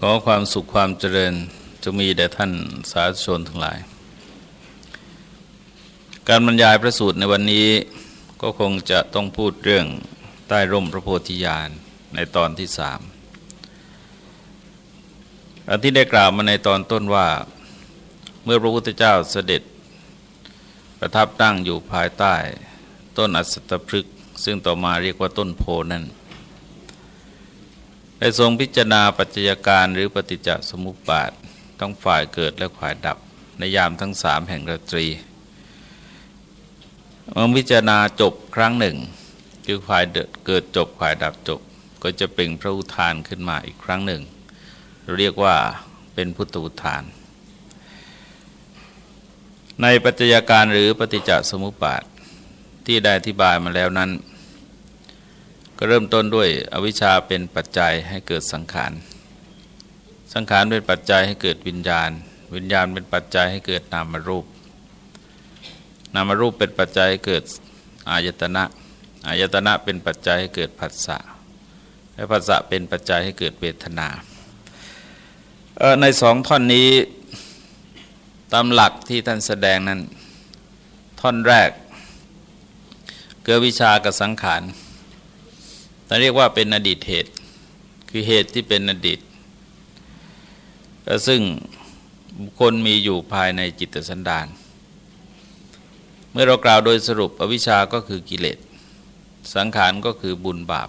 ขอความสุขความเจริญจะมีแด่ท่านสาธุชนทั้งหลาย การบรรยายพระสูตรในวันนี้ก็คงจะต้องพูดเรื่องใต้ร่มพระโพธิญาณในตอนที่สามอันที่ได้กล่าวมาในตอนต้นว่า เมื่อพระพุทธเจ้าเสด็จ ประทับตั้งอยู่ภายใต้ ต้นอัศตพฤกษ์ซึ่งต่อมาเรียกว่าต้นโพนั้น ได้ทรงพิจารณาปัจจัยการหรือปฏิจจสมุปบาททั้งฝ่ายเกิดและฝ่ายดับในยามทั้งสามแห่งราตรีเมื่อพิจารณาจบครั้งหนึ่ง คือฝ่ายเกิดจบฝ่ายดับจบ ก็จะเป็นพระอุทานขึ้นมาอีกครั้งหนึ่ง เรียกว่าเป็นพุทธอุทาน ในปัจจัยการหรือปฏิจจสมุปบาทที่ได้อธิบายมาแล้วนั้น ก็เริ่มต้นด้วยอวิชชาเป็นปัจจัยให้เกิดสังขาร สังขารเป็นปัจจัยให้เกิดวิญญาณ วิญญาณเป็นปัจจัยให้เกิดนามรูป นามรูปเป็นปัจจัยให้เกิดอายตนะ อายตนะเป็นปัจจัยให้เกิดผัสสะ และผัสสะเป็นปัจจัยให้เกิดเวทนา ในสองท่อนนี้ตามหลักที่ท่านแสดงนั้น ท่อนแรก เกิดวิชากับสังขาร เราเรียกว่าเป็นอดีตเหตุ คือเหตุที่เป็นอดีต ซึ่งบุคคลมีอยู่ภายในจิตสันดาน เมื่อเรากล่าวโดยสรุปอวิชาก็คือกิเลส สังขารก็คือบุญบาป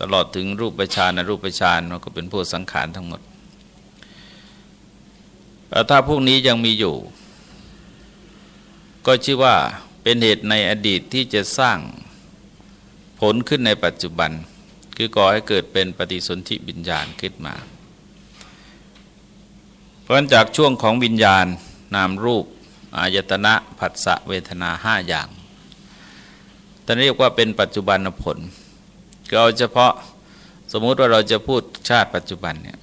ตลอดถึงรูปประชานรูปประชานมันก็เป็นพวกสังขารทั้งหมด ถ้าพวกนี้ยังมีอยู่ ก็ชื่อว่าเป็นเหตุในอดีตที่จะสร้าง ลขึ้นในปัจจุบัน คือก่อให้เกิดเป็นปฏิสนธิวิญญาณขึ้นมา เพราะจากช่วงของวิญญาณนามรูป อายตนะผัสสะเวทนาห้าอย่างแต่เรียกว่าเป็นปัจจุบันผลก็เอาเฉพาะสมมุติว่าเราจะพูดชาติปัจจุบันเนี่ย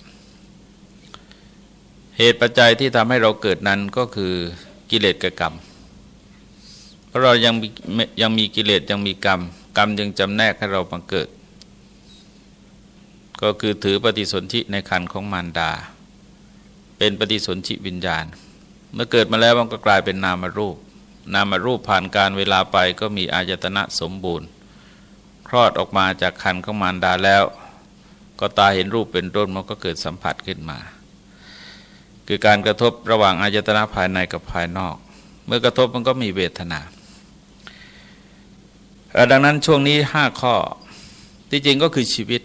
เหตุปัจจัยที่ทำให้เราเกิดนั้นก็คือกิเลสกับกรรม เพราะเรายังยังมีกิเลสยังมีกรรม กรรมยังจำแนกให้เราบังเกิด ก็คือถือปฏิสนธิในคันของมารดา เป็นปฏิสนธิวิญญาณ เมื่อเกิดมาแล้วมันก็กลายเป็นนามรูป นามรูปผ่านการเวลาไปก็มีอายตนะสมบูรณ์ คลอดออกมาจากคันของมารดาแล้ว ก็ตาเห็นรูปเป็นต้นมันก็เกิดสัมผัสขึ้นมา คือการกระทบระหว่างอายตนะภายในกับภายนอก เมื่อกระทบมันก็มีเวทนา ดังนั้นช่วงนี้ห้าข้อที่จริงก็คือชีวิต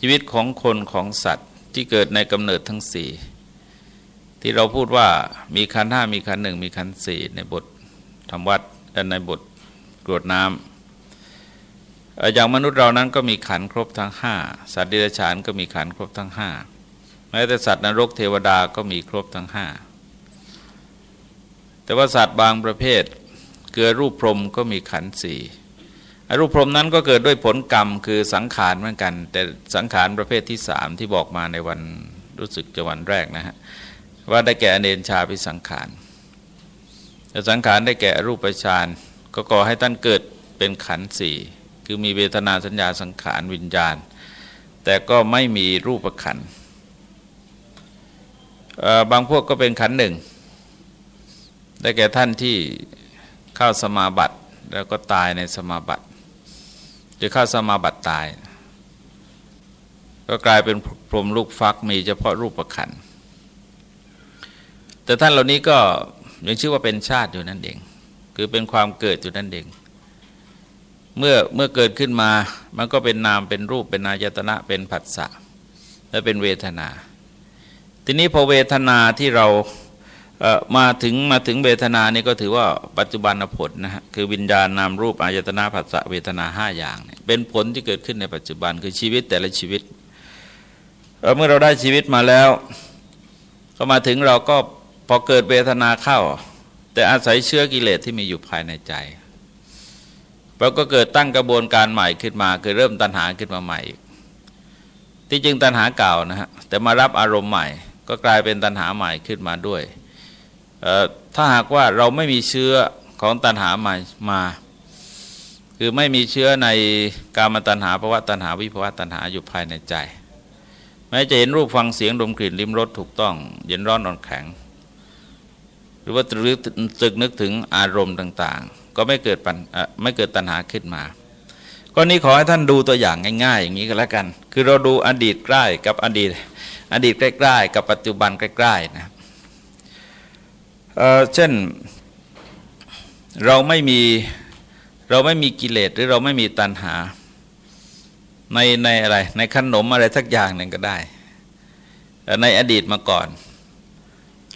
ชีวิตของคนของสัตว์ที่เกิดในกำเนิดทั้งสี่ที่เราพูดว่ามีขันห้ามีขันหนึ่งมีขันสี่ในบทธรรมวัดในบทกรวดน้ำอย่างมนุษย์เรานั้นก็มีขันครบทั้งห้าสัตว์ดิบฉานก็มีขันครบทั้งห้าแม้แต่สัตว์นรกเทวดาก็มีครบทั้งห้าแต่ว่าสัตว์บางประเภท เกิดรูปพรมก็มีขันสี่รูปพรมนั้นก็เกิดด้วยผลกรรมคือสังขารเหมือนกัน แต่สังขารประเภทที่สามที่บอกมาในวันรู้สึกจะวันแรกนะฮะว่าได้แก่อเนนชาพิสังขารแต่สังขารได้แก่รูปฌานก็ก่อให้ท่านเกิดเป็นขันสี่คือมีเวทนาสัญญาสังขารวิญญาณ แต่ก็ไม่มีรูปขันบางพวกก็เป็นขันหนึ่งได้แก่ท่านที่ เข้าสมาบัติแล้วก็ตายในสมาบัติจะเข้าสมาบัติตาย ก็กลายเป็นพรมลูกฟักมีเฉพาะรูปประคันแต่ท่านเหล่านี้ก็ยังชื่อว่าเป็นชาติอยู่นั่นเอง คือเป็นความเกิดอยู่นั่นเอง เมื่อเมื่อเกิดขึ้นมามันก็เป็นนามเป็นรูปเป็นนายตนะเป็นผัสสะและเป็นเวทนา ทีนี้พอเวทนาที่เรา มาถึงมาถึงเวทนานี่ก็ถือว่าปัจจุบันผลนะฮะคือวิญญาณนามรูปอายตนาผัสสะเวทนาห้าอย่างเนี่ยเป็นผลที่เกิดขึ้นในปัจจุบันคือชีวิตแต่ละชีวิตเมื่อเราได้ชีวิตมาแล้ว ก็มาถึงเราก็พอเกิดเวทนาเข้า แต่อาศัยเชื้อกิเลสที่มีอยู่ภายในใจเราก็เกิดตั้งกระบวนการใหม่ขึ้นมา คือเริ่มตัณหาขึ้นมาใหม่ที่จริงตัณหาเก่านะฮะแต่มารับอารมณ์ใหม่ ก็กลายเป็นตัณหาใหม่ขึ้นมาด้วย ถ้าหากว่าเราไม่มีเชื้อของตัณหามามา คือไม่มีเชื้อในกามตัณหาภาวะตัณหาวิภาวะตัณหาอยู่ภายในใจไมม้จะเห็นรูปฟังเสียงดมกลิ่นลิ้มรสถูกต้องเย็นร้อนอ่อนแข็ง หรือว่าตรึกตึกนึกถึงอารมณ์ต่าง ๆ ก็ไม่เกิดปัญไม่เกิดตัณหาขึ้นมาก็นี้ขอให้ท่านดูตัวอย่างง่าย ๆ อย่างนี้ก็แล้วกัน คือเราดูอดีตใกล้กับอดีต อดีตใกล้ ๆ กับปัจจุบันใกล้ๆนะ เช่นเราไม่มีเราไม่มีกิเลสหรือเราไม่มีตัณหาในในอะไร ในขนมอะไรสักอย่างหนึ่งก็ได้ ในอดีตมาก่อน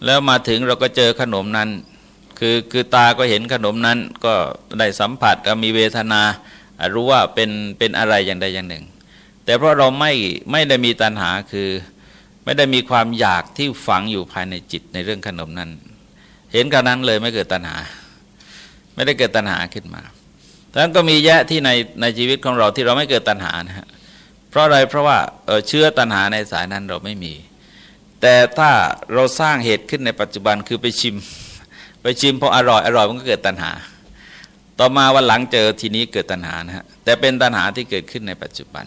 แล้วมาถึงเราก็เจอขนมนั้น คือคือตาก็เห็นขนมนั้นก็ได้สัมผัสก็มีเวทนารู้ว่าเป็นเป็นอะไรอย่างใดอย่างหนึ่ง แต่เพราะเราไม่ไม่ได้มีตัณหาคือไม่ได้มีความอยากที่ฝังอยู่ภายในจิตในเรื่องขนมนั้น เห็นกันนั้นเลยไม่เกิดตัณหา ไม่ได้เกิดตัณหาขึ้นมาดังนั้นก็มีแยะที่ในในชีวิตของเราที่เราไม่เกิดตัณหานะฮะเพราะอะไรเพราะว่าเเชื้อตัณหาในสายนั้นเราไม่มี แต่ถ้าเราสร้างเหตุขึ้นในปัจจุบันคือไปชิม ไปชิมพออร่อยอร่อยมันก็เกิดตัณหา ต่อมาวันหลังเจอทีนี้เกิดตัณหานะฮะแต่เป็นตัณหาที่เกิดขึ้นในปัจจุบัน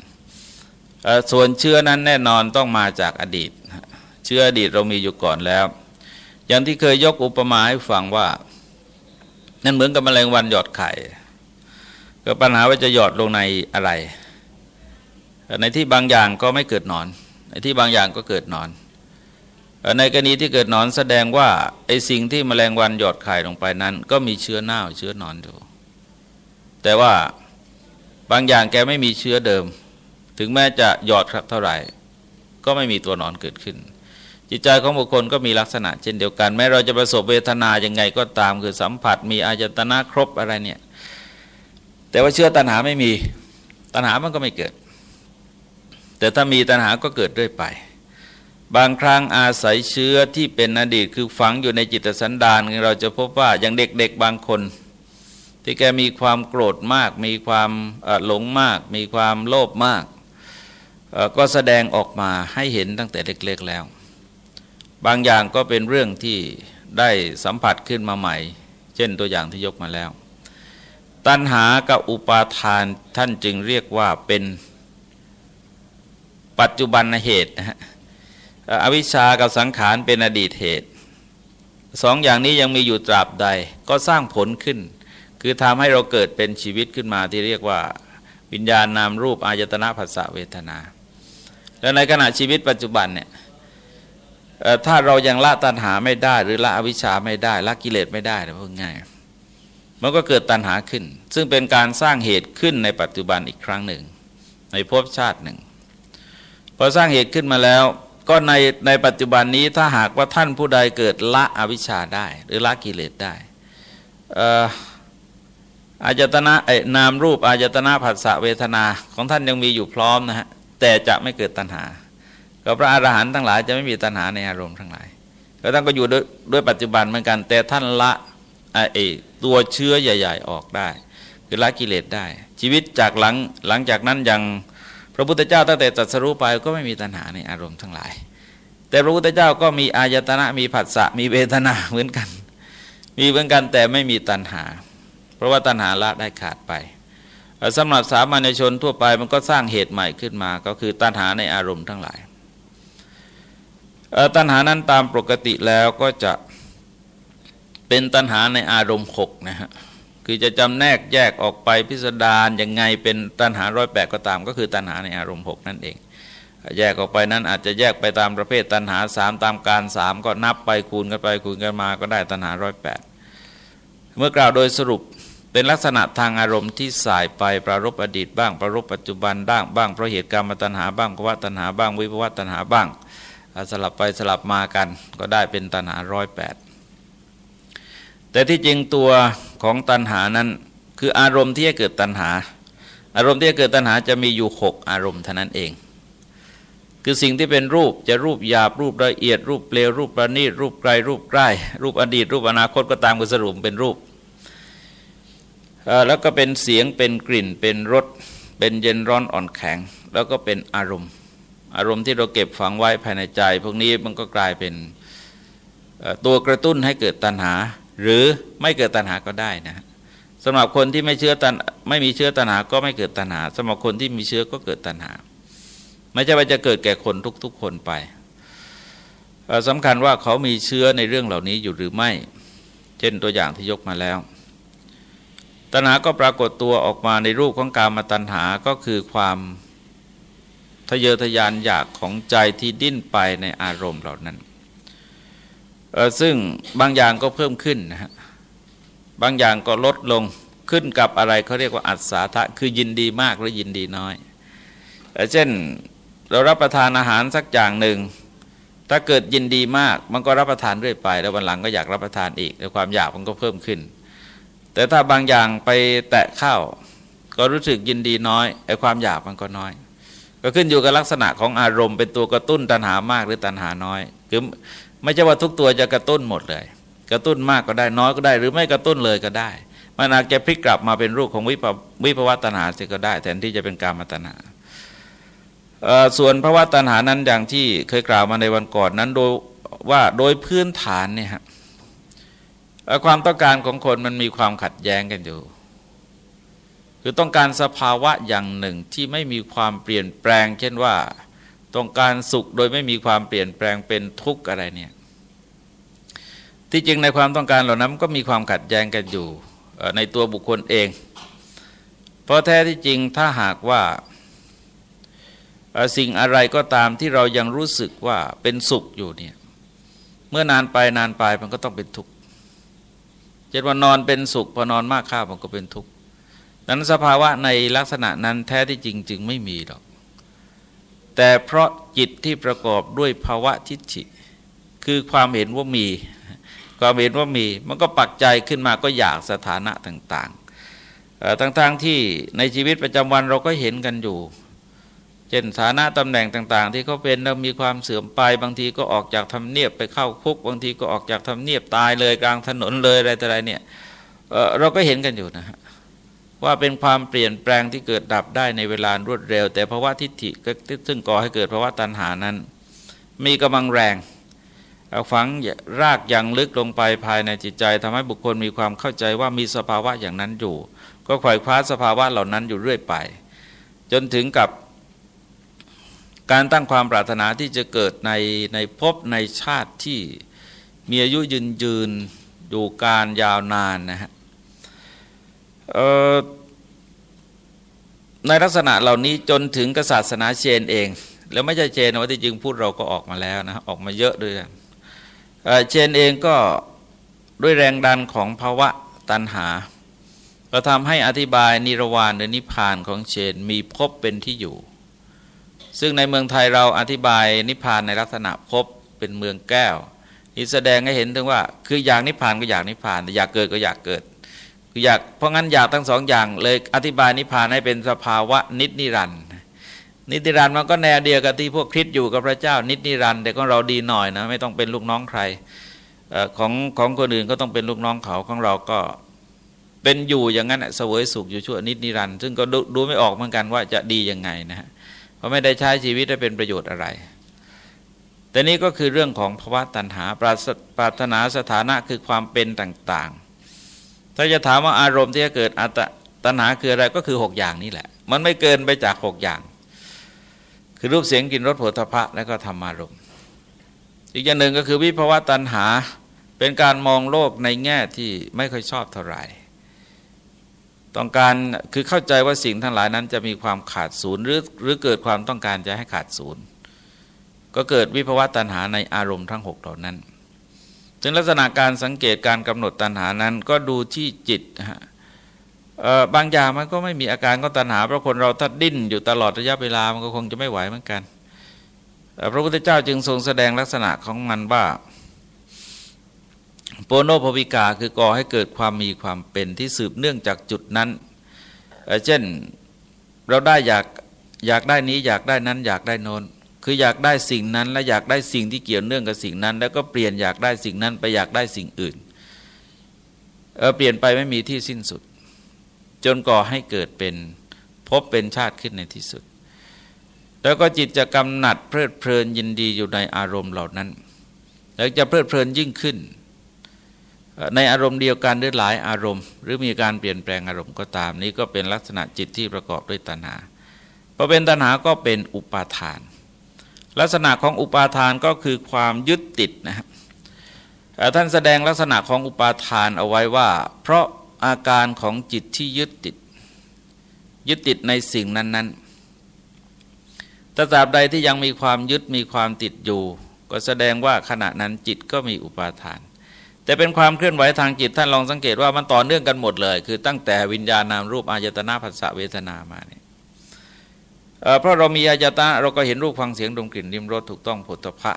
ส่วนเชื้อนั้นแน่นอนต้องมาจากอดีต เชื้ออดีตเรามีอยู่ก่อนแล้ว อย่างที่เคยยกอุปมาให้ฟังว่า นั่นเหมือนกับแมลงวันหยอดไข่ ก็ปัญหาว่าจะหยอดลงในอะไร ในที่บางอย่างก็ไม่เกิดนอน ในที่บางอย่างก็เกิดนอน ในกรณีที่เกิดนอนแสดงว่าไอ้สิ่งที่แมลงวันหยอดไข่ลงไปนั้น ก็มีเชื้อเน่าเชื้อนอนอยู่ แต่ว่าบางอย่างแกไม่มีเชื้อเดิม ถึงแม้จะหยอดครับเท่าไหร่ ก็ไม่มีตัวนอนเกิดขึ้น จิตใจของบุคคลก็มีลักษณะเช่นเดียวกัน แม้เราจะประสบเวทนาอย่างไงก็ตาม คือสัมผัสมีอายตนะครบอะไรเนี่ย แต่ว่าเชื้อตัณหาไม่มี ตัณหามันก็ไม่เกิด แต่ถ้ามีตัณหาก็เกิดเรื่อยไป บางครั้งอาศัยเชื้อที่เป็นอดีตคือฝังอยู่ในจิตสันดานเราจะพบว่าอย่างเด็กๆบางคน ที่แกมีความโกรธมาก มีความหลงมาก มีความโลภมาก ก็แสดงออกมาให้เห็นตั้งแต่เล็ก ๆ แล้ว บางอย่างก็เป็นเรื่องที่ได้สัมผัสขึ้นมาใหม่ เช่นตัวอย่างที่ยกมาแล้ว ตัณหากับอุปาทานท่านจึงเรียกว่าเป็นปัจจุบันเหตุนะฮะอวิชชากับสังขารเป็นอดีตเหตุสองอย่างนี้ยังมีอยู่ตราบใดก็สร้างผลขึ้น คือทำให้เราเกิดเป็นชีวิตขึ้นมาที่เรียกว่า วิญญาณนามรูปอายตนะภาษาเวทนา และในขณะชีวิตปัจจุบันเนี่ย ถ้าเรายังละตัณหาไม่ได้ หรือละอวิชชาไม่ได้ละกิเลสไม่ได้นะพูดง่าย มันก็เกิดตัณหาขึ้น ซึ่งเป็นการสร้างเหตุขึ้นในปัจจุบันอีกครั้งหนึ่ง ในภพชาติหนึ่งพอสร้างเหตุขึ้นมาแล้ว ก็ในในปัจจุบันนี้ถ้าหากว่าท่านผู้ใดเกิดละอวิชชาได้ หรือละกิเลสได้อาจตนะนามรูปอาจตนะผัสสะเวทนาของท่านยังมีอยู่พร้อมนะฮะแต่จะไม่เกิดตัณหา ก็พระอรหันต์ทั้งหลายจะไม่มีตัณหาในอารมณ์ทั้งหลายแล้วท่านก็อยู่ด้วยด้วยปัจจุบันเหมือนกัน แต่ท่านละไอตัวเชื้อใหญ่ ๆ ออกได้ คือละกิเลสได้ ชีวิตจากหลังหลังจากนั้นยังพระพุทธเจ้าตั้งแต่ตรัสรู้ไปก็ไม่มีตัณหาในอารมณ์ทั้งหลาย แต่พระพุทธเจ้าก็มีอายตนะมีผัสสะมีเวทนาเหมือนกัน มีเหมือนกันแต่ไม่มีตัณหา เพราะว่าตัณหาละได้ขาดไปสำหรับสามัญชนทั่วไปมันก็สร้างเหตุใหม่ขึ้นมา ก็คือตัณหาในอารมณ์ทั้งหลาย ตัณหานั้นตามปกติแล้วก็จะเป็นตัณหาในอารมณ์หกนะฮะคือจะจำแนกแยกออกไปพิสดารยังไงเป็นตัณหาร้อยแปดก็ตาม ก็คือตัณหาในอารมณ์หกนั่นเอง แยกออกไปนั้นอาจจะแยกไปตามประเภทตัณหาสามตามการสามก็นับไปคูณกันไปคูณกันมาก็ได้ตัณหาร้อยแปดเมื่อกล่าวโดยสรุปเป็นลักษณะทางอารมณ์ที่สายไปประรบอดีตบ้างประรบปัจจุบันบ้างบ้างเพราะเหตุการณ์มาตัณหาบ้างภาวะตัณหาบ้างวิภวะตัณหาบ้าง สลับไปสลับมากันก็ได้เป็นตัณหาร้อยแปดแต่ที่จริงตัวของตัณหานั้นคืออารมณ์ที่จะเกิดตัณหา อารมณ์ที่จะเกิดตัณหาจะมีอยู่หกอารมณ์เท่านั้นเอง คือสิ่งที่เป็นรูปจะรูปหยาบรูปละเอียด รูปเปลวรูปประณีตรูปไกลรูปใกล้ รูปอดีต รูปอนาคตก็ตามกันสรุปเป็นรูป แล้วก็เป็นเสียงเป็นกลิ่นเป็นรสเป็นเย็นร้อนอ่อนแข็ง แล้วก็เป็นอารมณ์ อารมณ์ที่เราเก็บฝังไว้ภายในใจ พวกนี้มันก็กลายเป็นตัวกระตุ้นให้เกิดตัณหา หรือไม่เกิดตัณหาก็ได้นะสำหรับคนที่ไม่เชื้อตันไม่มีเชื้อตัณหาก็ไม่เกิดตัณหาสำหรับคนที่มีเชื้อก็เกิดตัณหา ไม่ใช่ว่าจะเกิดแก่คนทุก ๆ คนไปสำคัญว่าเขามีเชื้อในเรื่องเหล่านี้อยู่หรือไม่ เช่นตัวอย่างที่ยกมาแล้ว ตัณหาก็ปรากฏตัวออกมาในรูปของการมาตัณหาก็คือความ ทะเยอทะยานอยากของใจที่ดิ้นไปในอารมณ์เหล่านั้น ซึ่งบางอย่างก็เพิ่มขึ้นนะฮะบางอย่างก็ลดลงขึ้นกับอะไรเขาเรียกว่าอัศาทะคือยินดีมากหรือยินดีน้อย เช่นเรารับประทานอาหารสักอย่างหนึ่ง ถ้าเกิดยินดีมากมันก็รับประทานเรื่อยไป แล้ววันหลังก็อยากรับประทานอีกแล้วความอยากมันก็เพิ่มขึ้น แต่ถ้าบางอย่างไปแตะข้าวก็รู้สึกยินดีน้อยไอ้ความอยากมันก็น้อย ก็ขึ้นอยู่กับลักษณะของอารมณ์เป็นตัวกระตุ้นตัณหามากหรือตัณหาน้อยคือไม่ใช่ว่าทุกตัวจะกระตุ้นหมดเลย กระตุ้นมากก็ได้น้อยก็ได้ หรือไม่กระตุ้นเลยก็ได้ มันอาจจะพลิกกลับมาเป็นรูปของวิปวิภวตัณหาเสียก็ได้ แทนที่จะเป็นการมตัณหาส่วนภาวะตัณหานั้นอย่างที่เคยกล่าวมาในวันก่อนนั้นโดยว่าโดยพื้นฐานเนี่ยฮะความต้องการของคนมันมีความขัดแย้งกันอยู่ คือต้องการสภาวะอย่างหนึ่งที่ไม่มีความเปลี่ยนแปลง เช่นว่า ต้องการสุขโดยไม่มีความเปลี่ยนแปลงเป็นทุกข์อะไรเนี่ยที่จริงในความต้องการเหล่านั้นก็มีความขัดแย้งกันอยู่ในตัวบุคคลเอง เพราะแท้ที่จริงถ้าหากว่าสิ่งอะไรก็ตามที่เรายังรู้สึกว่าเป็นสุขอยู่เนี่ยเมื่อนานไปนานไปมันก็ต้องเป็นทุกข์เช่นว่านอนเป็นสุขพอนอนมากข้ามันก็เป็นทุกข์ นั้นสภาวะในลักษณะนั้นแท้ที่จริงจึงไม่มีหรอก แต่เพราะจิตที่ประกอบด้วยภาวะทิฏฐิคือความเห็นว่ามี ความเห็นว่ามีมันก็ปักใจขึ้นมาก็อยากสถานะต่างๆทั้งๆที่ในชีวิตประจำวันเราก็เห็นกันอยู่เช่นฐานะตำแหน่งต่าง ๆ ที่เขาเป็นแล้วมีความเสื่อมไปบางทีก็ออกจากทำเนียบไปเข้าคุก บางทีก็ออกจากทำเนียบตายเลยกลางถนนเลยอะไรต่ออะไรเนี่ยเราก็เห็นกันอยู่นะฮะ ว่าเป็นความเปลี่ยนแปลงที่เกิดดับได้ในเวลารวดเร็ว แต่ภาวะทิฏฐิซึ่งก่อให้เกิดภาวะตัณหานั้น มีกำลังแรงฝังรากอย่างลึกลงไปภายในจิตใจทำให้บุคคลมีความเข้าใจว่ามีสภาวะอย่างนั้นอยู่ ก็ขว่คว้าสภาวะเหล่านั้นอยู่เรื่อยไป จนถึงกับการตั้งความปรารถนาที่จะเกิดในในภพในชาติที่มีอายุยืนยืนอยู่การยาวนานนะฮะ ในลักษณะเหล่านี้จนถึงกศาสนาเชนเอง แล้วไม่ใช่เชนว่าที่จริงพูดเราก็ออกมาแล้วนะออกมาเยอะด้วยเชนเองก็ด้วยแรงดันของภาวะตันหาก็ทำให้อธิบายนิรวานหรือนิพพานของเชนมีพบเป็นที่อยู่ ซึ่งในเมืองไทยเราอธิบายนิพพานในลักษณะพบเป็นเมืองแก้วนี่แสดงให้เห็นถึงว่า คืออยากนิพพานก็อยากนิพพานแต่อยากเกิดก็อยากเกิด อยากเพราะงั้นอยากทั้งสองอย่างเลยอธิบายนิพพานให้เป็นสภาวะนิจนิรันดนิจนิรันมันก็แนวเดียวกับที่พวกคริสอยู่กับพระเจ้า นิจนิรันแต่ก็เราดีหน่อยนะไม่ต้องเป็นลูกน้องใครของของคนอื่นก็ต้องเป็นลูกน้องเขาของเราก็เป็นอยู่อย่างนั้นเสวยสุขอยู่ชั่วนิจนิรันซึ่งก็ดดูไม่ออกเหมือนกันว่าจะดียังไงนะฮะเพราะไม่ได้ใช้ชีวิตให้เป็นประโยชน์อะไร แต่นี้ก็คือเรื่องของภาวะตัณหาปรารถนาสถานะคือความเป็นต่าง ถ้าจะถามว่าอารมณ์ที่จะเกิดอัตตัณหาคืออะไรก็คือหกอย่างนี้แหละ มันไม่เกินไปจากหกอย่าง คือรูปเสียงกลิ่นรสผลิภัณฑ์แล้วก็ธรรมารมณ์อีกอย่างหนึ่งก็คือวิภวะตัณหาเป็นการมองโลกในแง่ที่ไม่ค่อยชอบเท่าไหร่ต้องการคือเข้าใจว่าสิ่งทั้งหลายนั้นจะมีความขาดศูนย์หรือหรือเกิดความต้องการจะให้ขาดศูนย์ ก็เกิดวิภวะตัณหาในอารมณ์ทั้งหกเหล่านั้น ถึงลักษณะการสังเกตการกำหนดตัณหานั้นก็ดูที่จิตฮะบางอย่างมันก็ไม่มีอาการก็ตัณหาเพราะคนเราถ้าดิ้นอยู่ตลอดระยะเวลามันก็คงจะไม่ไหวเหมือนกันพระพุทธเจ้าจึงทรงแสดงลักษณะของมันว่าโปโนภวิกาคือก่อให้เกิดความมีความเป็นที่สืบเนื่องจากจุดนั้น เช่นเราได้อยากอยากได้นี้อยากได้นั้นอยากได้นน คืออยากได้สิ่งนั้น และอยากได้สิ่งที่เกี่ยวเนื่องกับสิ่งนั้น แล้วก็เปลี่ยนอยากได้สิ่งนั้นไปอยากได้สิ่งอื่นเเปลี่ยนไปไม่มีที่สิ้นสุด จนก่อให้เกิดเป็นพบเป็นชาติขึ้นในที่สุด แล้วก็จิตจะกำหนัดเพลิดเพลินยินดีอยู่ในอารมณ์เหล่านั้น แล้วจะเพลิดเพลินยิ่งขึ้น ในอารมณ์เดียวกันหรือหลายอารมณ์ หรือมีการเปลี่ยนแปลงอารมณ์ก็ตาม นี้ก็เป็นลักษณะจิตที่ประกอบด้วยตัณหาพอเป็นตัณหาก็เป็นอุปาทาน ลักษณะของอุปาทานก็คือความยึดติดนะครับท่านแสดงลักษณะของอุปาทานเอาไว้ว่า เพราะอาการของจิตที่ยึดติด ยึดติดในสิ่งนั้นๆตราบใดที่ยังมีความยึดมีความติดอยู่ ก็แสดงว่าขณะนั้นจิตก็มีอุปาทาน แต่เป็นความเคลื่อนไหวทางจิตท่านลองสังเกตว่ามันต่อเนื่องกันหมดเลย คือตั้งแต่วิญญาณนามรูปอายตนะภาษาเวทนามาเนี่ย เพราะเรามีอายตะเราก็เห็นรูปฟังเสียงดมกลิ่นริมรสถูกต้องผลตภะ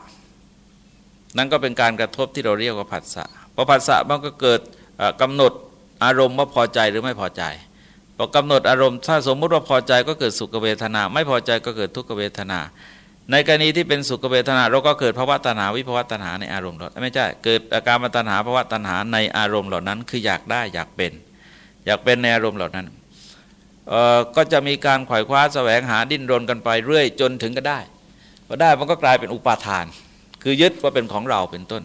นั่นก็เป็นการกระทบที่เราเรียกว่าผัสสะพอผัสสะมันก็เกิดกำหนดอารมณ์ว่าพอใจหรือไม่พอใจพอกำหนดอารมณ์ถ้าสมมุติว่าพอใจก็เกิดสุขเวทนา ไม่พอใจก็เกิดทุกขเวทนา ในกรณีที่เป็นสุขเวทนา เราก็เกิดภาวะตัณหาวิภาวะตัณหาในอารมณ์เราไม่ใช่เกิดอาการมตัณหาภาวะตัณหาในอารมณ์เหล่านั้น คืออยากได้อยากเป็น อยากเป็นในอารมณ์เหล่านั้น ก็จะมีการขวายคว้าแสวงหาดิ้นรนกันไปเรื่อยจนถึงก็ได้พอได้มันก็กลายเป็นอุปาทาน คือยึดว่าเป็นของเราเป็นต้น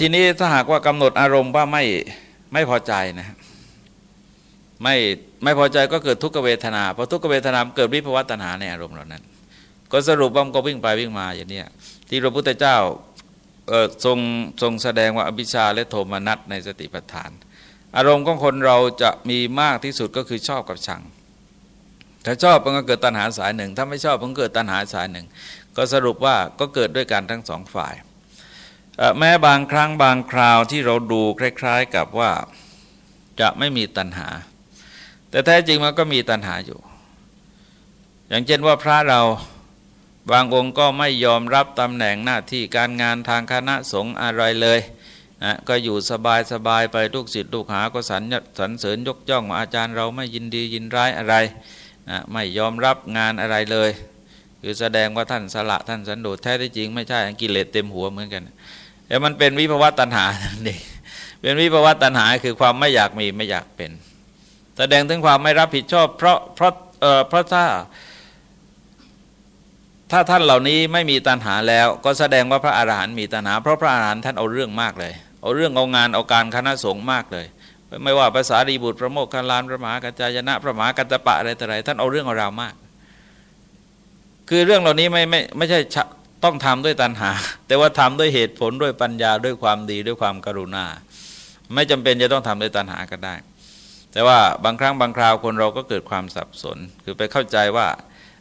ทีนี้ถ้าหากว่ากำหนดอารมณ์ว่าไม่ไม่พอใจนะไม่ไม่พอใจก็เกิดทุกขเวทนาพอทุกขเวทนาเกิดวิภวตัณหาในอารมณ์เหล่านั้น ก็สรุปว่ามันก็วิ่งไปวิ่งมาอย่างนี้ที่พระพุทธเจ้าทรงทรงแสดงว่าอภิชาและโทมนัสในสติปัฏฐาน อารมณ์ของคนเราจะมีมากที่สุดก็คือชอบกับชัง ถ้าชอบมันก็เกิดตัณหาสายหนึ่ง ถ้าไม่ชอบมันเกิดตัณหาสายหนึ่ง ก็สรุปว่าก็เกิดด้วยกันทั้งสองฝ่าย แม้บางครั้งบางคราวที่เราดูคล้าย ๆกับว่าจะไม่มีตัณหา แต่แท้จริงมันก็มีตัณหาอยู่ อย่างเช่นว่าพระเราบางองค์ก็ไม่ยอมรับตำแหน่งหน้าที่การงานทางคณะสงฆ์อะไรเลย นะก็อยู่สบายสบายไปลูกศิษย์ลูกหาก็สรรสรรเสริญยกย่องอาจารย์เราไม่ยินดียินร้ายอะไรนะไม่ยอมรับงานอะไรเลยคือแสดงว่าท่านสละท่านสันโดษแท้ที่จริงไม่ใช่กิเลสเต็มหัวเหมือนกันแต่มันเป็นวิภวะตัณหานี่เป็นวิภวะตัณหาคือความไม่อยากมีไม่อยากเป็น แสดงถึงความไม่รับผิดชอบ เพราะเพราะเออเพราะถ้าถ้าท่านเหล่านี้ไม่มีตัณหาแล้ว ก็แสดงว่าพระอาหารหันต์มีตัณหา เพราะพระอาหารหันต์ท่านเอาเรื่องมากเลย เอาเรื่องเอางานเอาการคณะสงฆ์มากเลย ไม่ว่าภาษาดีบุตรพระโมกขลานพระมหากัจจายนะพระมหากัจจปะอะไรแต่ไรท่านเอาเรื่องเอาราวมาก คือเรื่องเหล่านี้ไม่ไม่ไม่ใช่ต้องทำด้วยตัณหา แต่ว่าทำด้วยเหตุผลด้วยปัญญาด้วยความดีด้วยความกรุณา ไม่จำเป็นจะต้องทำด้วยตัณหาก็ได้ แต่ว่าบางครั้งบางคราวคนเราก็เกิดความสับสน คือไปเข้าใจว่า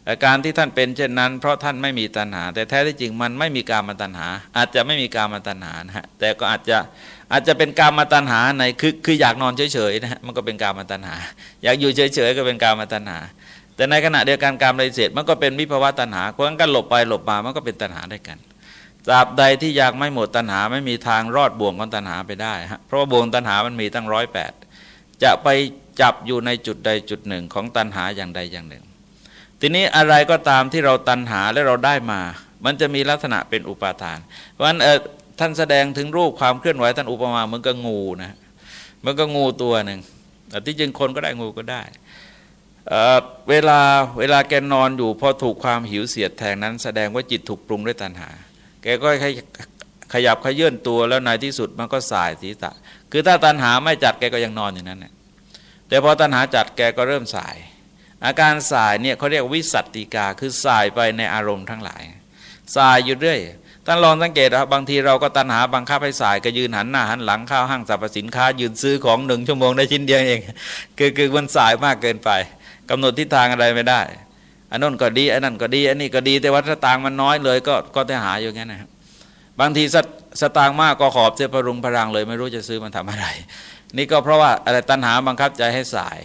อาการที่ท่านเป็นเช่นนั้น เพราะท่านไม่มีตัณหา แต่แท้ที่จริงมันไม่มีการมาตัณหา อาจจะไม่มีการมาตัณหานะฮะแต่ก็อาจจะอาจจะเป็นการมาตัณหาในคือคืออยากนอนเฉยๆนะฮะมันก็เป็นการมาตัณหา อยากอยู่เฉยๆก็เป็นการมาตัณหา แต่ในขณะเดียวกันการปฏิเสธมันก็เป็นวิภาวะตัณหาเพราะงั้นก็หลบไปหลบมามันก็เป็นตัณหาได้กันตราบใดที่อยากไม่หมดตัณหาไม่มีทางรอดบ่วงของตัณหาไปได้ฮะเพราะว่าบ่วงตัณหามันมีตั้งร้อยแปดจะไปจับอยู่ในจุดใดจุดหนึ่งของตัณหาอย่างใดอย่างหนึ่ง ทีนี้อะไรก็ตามที่เราตันหาและเราได้มา มันจะมีลักษณะเป็นอุปาทาน เพราะฉะนั้นท่านแสดงถึงรูปความเคลื่อนไหวท่านอุปมาเหมือนกับงูนะมันก็งูตัวหนึ่งแต่ที่จริงคนก็ได้งูก็ได้เวลาเวลาแกนอนอยู่พอถูกความหิวเสียดแทงนั้น แสดงว่าจิตถูกปรุงด้วยตัณหา แกก็ขยับขยื่นตัวแล้วในที่สุดมันก็สายศีรษะ คือถ้าตัณหาไม่จัดแกก็ยังนอนอย่างนั้นนะแต่พอตัณหาจัดแกก็เริ่มสาย อาการสายเนี่ยเขาเรียกวิสัตติกาคือสายไปในอารมณ์ทั้งหลาย สายอยู่เรื่อยท่านลองสังเกตครับบางทีเราก็ตัณหาบังคับให้สายก็ยืนหันหน้าหันหลังเข้าห้างสรรพสินค้า ยืนซื้อของหนึ่งชั่วโมงได้ชิ้นเดียวเอง คือคือมันสายมากเกินไปกำหนดทิศทางอะไรไม่ได้อันนั้นก็ดีอันนั้นก็ดี อันนี้ก็ดีแต่ว่าสตางมันน้อยเลย ก็ก็จะหาอยู่งั้นนะครับบางทีสสตางค์มากก็ขอบเสียพรุงพรังเลย ไม่รู้จะซื้อมันทำอะไร นี่ก็เพราะว่าอะไรตัณหาบังคับใจให้สาย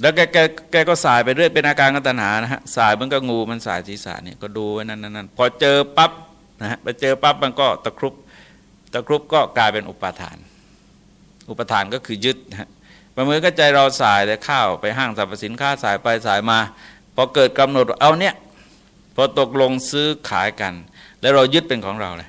แล้วแกแกแกก็สายไปเรื่อยเป็นอาการกัตนานะฮะสายมันก็งูมันสายศีรษะเนี่ยก็ดูไว้นั่นนั่นพอเจอปั๊บนะฮะไปเจอปั๊บมันก็ตะครุบตะครุบก็กลายเป็นอุปาทาน อุปทานก็คือยึดนะฮะประเมินก็ใจเราสายแต่ข้าวไปห้างสรรพสินค้าสายไปสายมาพอเกิดกำหนดเอาเนี่ยพอตกลงซื้อขายกัน แล้วเรายึดเป็นของเราเลย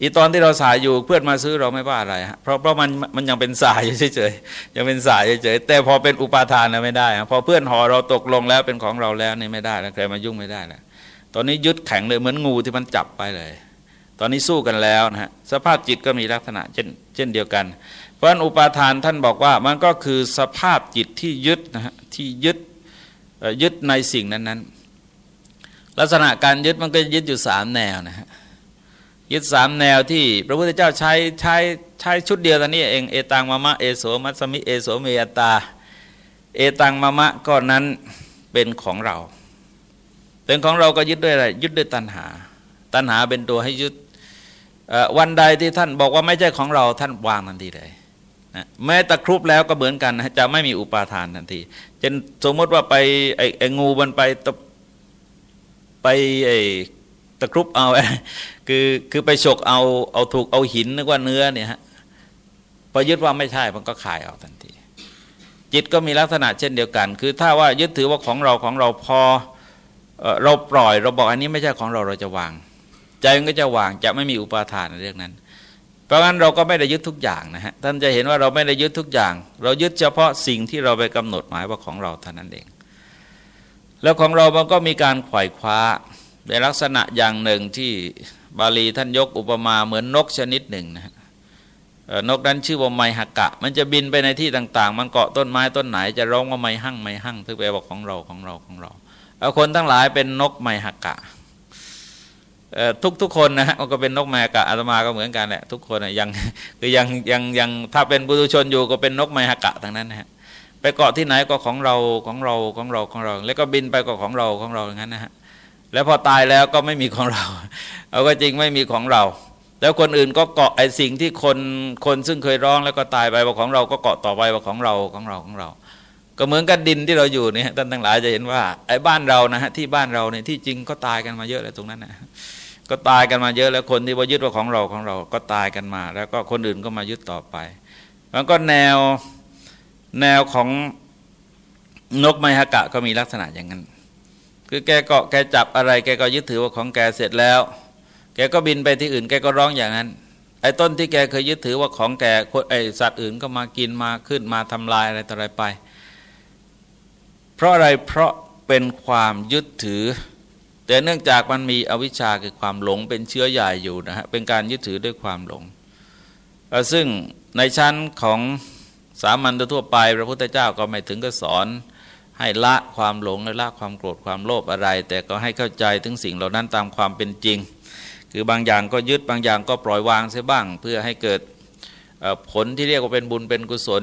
อีตอนที่เราสายอยู่เพื่อนมาซื้อเราไม่ว่าอะไรฮะเพราะเพราะมันมันยังเป็นสายเฉยๆยังเป็นสายเฉยๆแต่พอเป็นอุปาทานนะไม่ได้พอเพื่อนห่อเราตกลงแล้วเป็นของเราแล้วนี่ไม่ได้แล้วใครมายุ่งไม่ได้แล้วตอนนี้ยึดแข็งเลยเหมือนงูที่มันจับไปเลย ตอนนี้สู้กันแล้วนะฮะสภาพจิตก็มีลักษณะเช่นเช่นเดียวกัน เพราะฉะนั้นอุปาทานท่านบอกว่ามันก็คือสภาพจิตที่ยึดนะฮะที่ยึดยึดในสิ่งนั้นๆ ลักษณะการยึดมันก็ยึดอยู่สามแนวนะฮะ ยึดสามแนวที่พระพุทธเจ้าใช้ใช้ใช้ชุดเดียวตอนนี้เองเอตังมะมะเอโสมัสมิเอโสเมยตา เอตังมะมะก็นั้นเป็นของเรา เป็นของเราก็ยึดด้วยอะไรยึดด้วยตัณหา ตัณหาเป็นตัวให้ยึดวันใดที่ท่านบอกว่าไม่ใช่ของเราท่านวางทันทีเลยนะแม้ตะครุบแล้วก็เหมือนกันนะจะไม่มีอุปาทานทันทีเช่นสมมติว่าไปไอ้ไองูมันไปตไปไอ้ ตะครุบเอาคือคือไปฉกเอาเอาถูกเอาหินนึกว่าเนื้อเนี่ยฮะพอยึดว่าไม่ใช่มันก็ขายออกทันที จิตก็มีลักษณะเช่นเดียวกัน คือถ้าว่ายึดถือว่าของเราของเราพอเราปล่อยเราบอกอันนี้ไม่ใช่ของเราเราจะวาง ใจมันก็จะวางจะไม่มีอุปาทานในเรื่องนั้น เพราะงั้นเราก็ไม่ได้ยึดทุกอย่างนะฮะท่านจะเห็นว่าเราไม่ได้ยึดทุกอย่าง เรายึดเฉพาะสิ่งที่เราไปกำหนดหมายว่าของเราเท่านั้นเอง แล้วของเรามันก็มีการขว่คว้า ในลักษณะอย่างหนึ่งที่บาลีท่านยกอุปมาเหมือนนกชนิดหนึ่งนะนกนั้นชื่อว่าไมหกะ มันจะบินไปในที่ต่างๆ มันเกาะต้นไม้ต้นไหน จะร้องว่าไมหั่งไมหั่งทึกแปลว่าของเราของเราของเราเอาคนทั้งหลายเป็นนกไมหกะทุกทุกคนนะฮะก็เป็นนกไมหกะอาตมาก็เหมือนกันแหละทุกคนยังคือยังยังยังถ้าเป็นบุตุชนอยู่ก็เป็นนกไมหักกะทั้งนั้นนะฮะไปเกาะที่ไหนก็ของเราของเราของเราของเรา แล้วก็บินไปก็ของเราของเราอย่างนั้นนะฮะ แล้วพอตายแล้วก็ไม่มีของเรา เอาก็จริงไม่มีของเรา แล้วคนอื่นก็เกาะไอ้สิ่งที่คนคนซึ่งเคยร้องแล้วก็ตายไปว่าของเราก็เกาะต่อไปว่าของเราของเราของเรา ก็เหมือนกับดินที่เราอยู่เนี่ยท่านทั้งหลายจะเห็นว่าไอ้บ้านเรานะฮะที่บ้านเราเนี่ยที่จริงก็ตายกันมาเยอะแล้วตรงนั้นนะก็ตายกันมาเยอะแล้วคนที่ว่ายึดว่าของเราของเรา ก็ตายกันมา แล้วก็คนอื่นก็มายึดต่อไปมันก็แนวแนวของนกไมฮกะก็มีลักษณะอย่างนั้น คือแกเก็แกจับอะไร แกก็ยึดถือว่าของแกเสร็จแล้ว แกก็บินไปที่อื่น แกก็ร้องอย่างนั้น ไอ้ต้นที่แกเคยยึดถือว่าของแกไอ้สัตว์อื่นก็มากินมาขึ้นมาทำลายอะไรต่ออะไรไป เพราะอะไรเพราะเป็นความยึดถือ แต่เนื่องจากมันมีอวิชชาคือความหลงเป็นเชื้อใหญ่อยู่นะฮะเป็นการยึดถือด้วยความหลง ซึ่งในชั้นของสามัญทั่วไป พระพุทธเจ้าก็ไม่ถึงก็สอน ให้ละความหลงและละความโกรธความโลภอะไร แต่ก็ให้เข้าใจถึงสิ่งเหล่านั้นตามความเป็นจริง คือบางอย่างก็ยึดบางอย่างก็ปล่อยวางเสียบ้าง เพื่อให้เกิดผลที่เรียกว่าเป็นบุญเป็นกุศล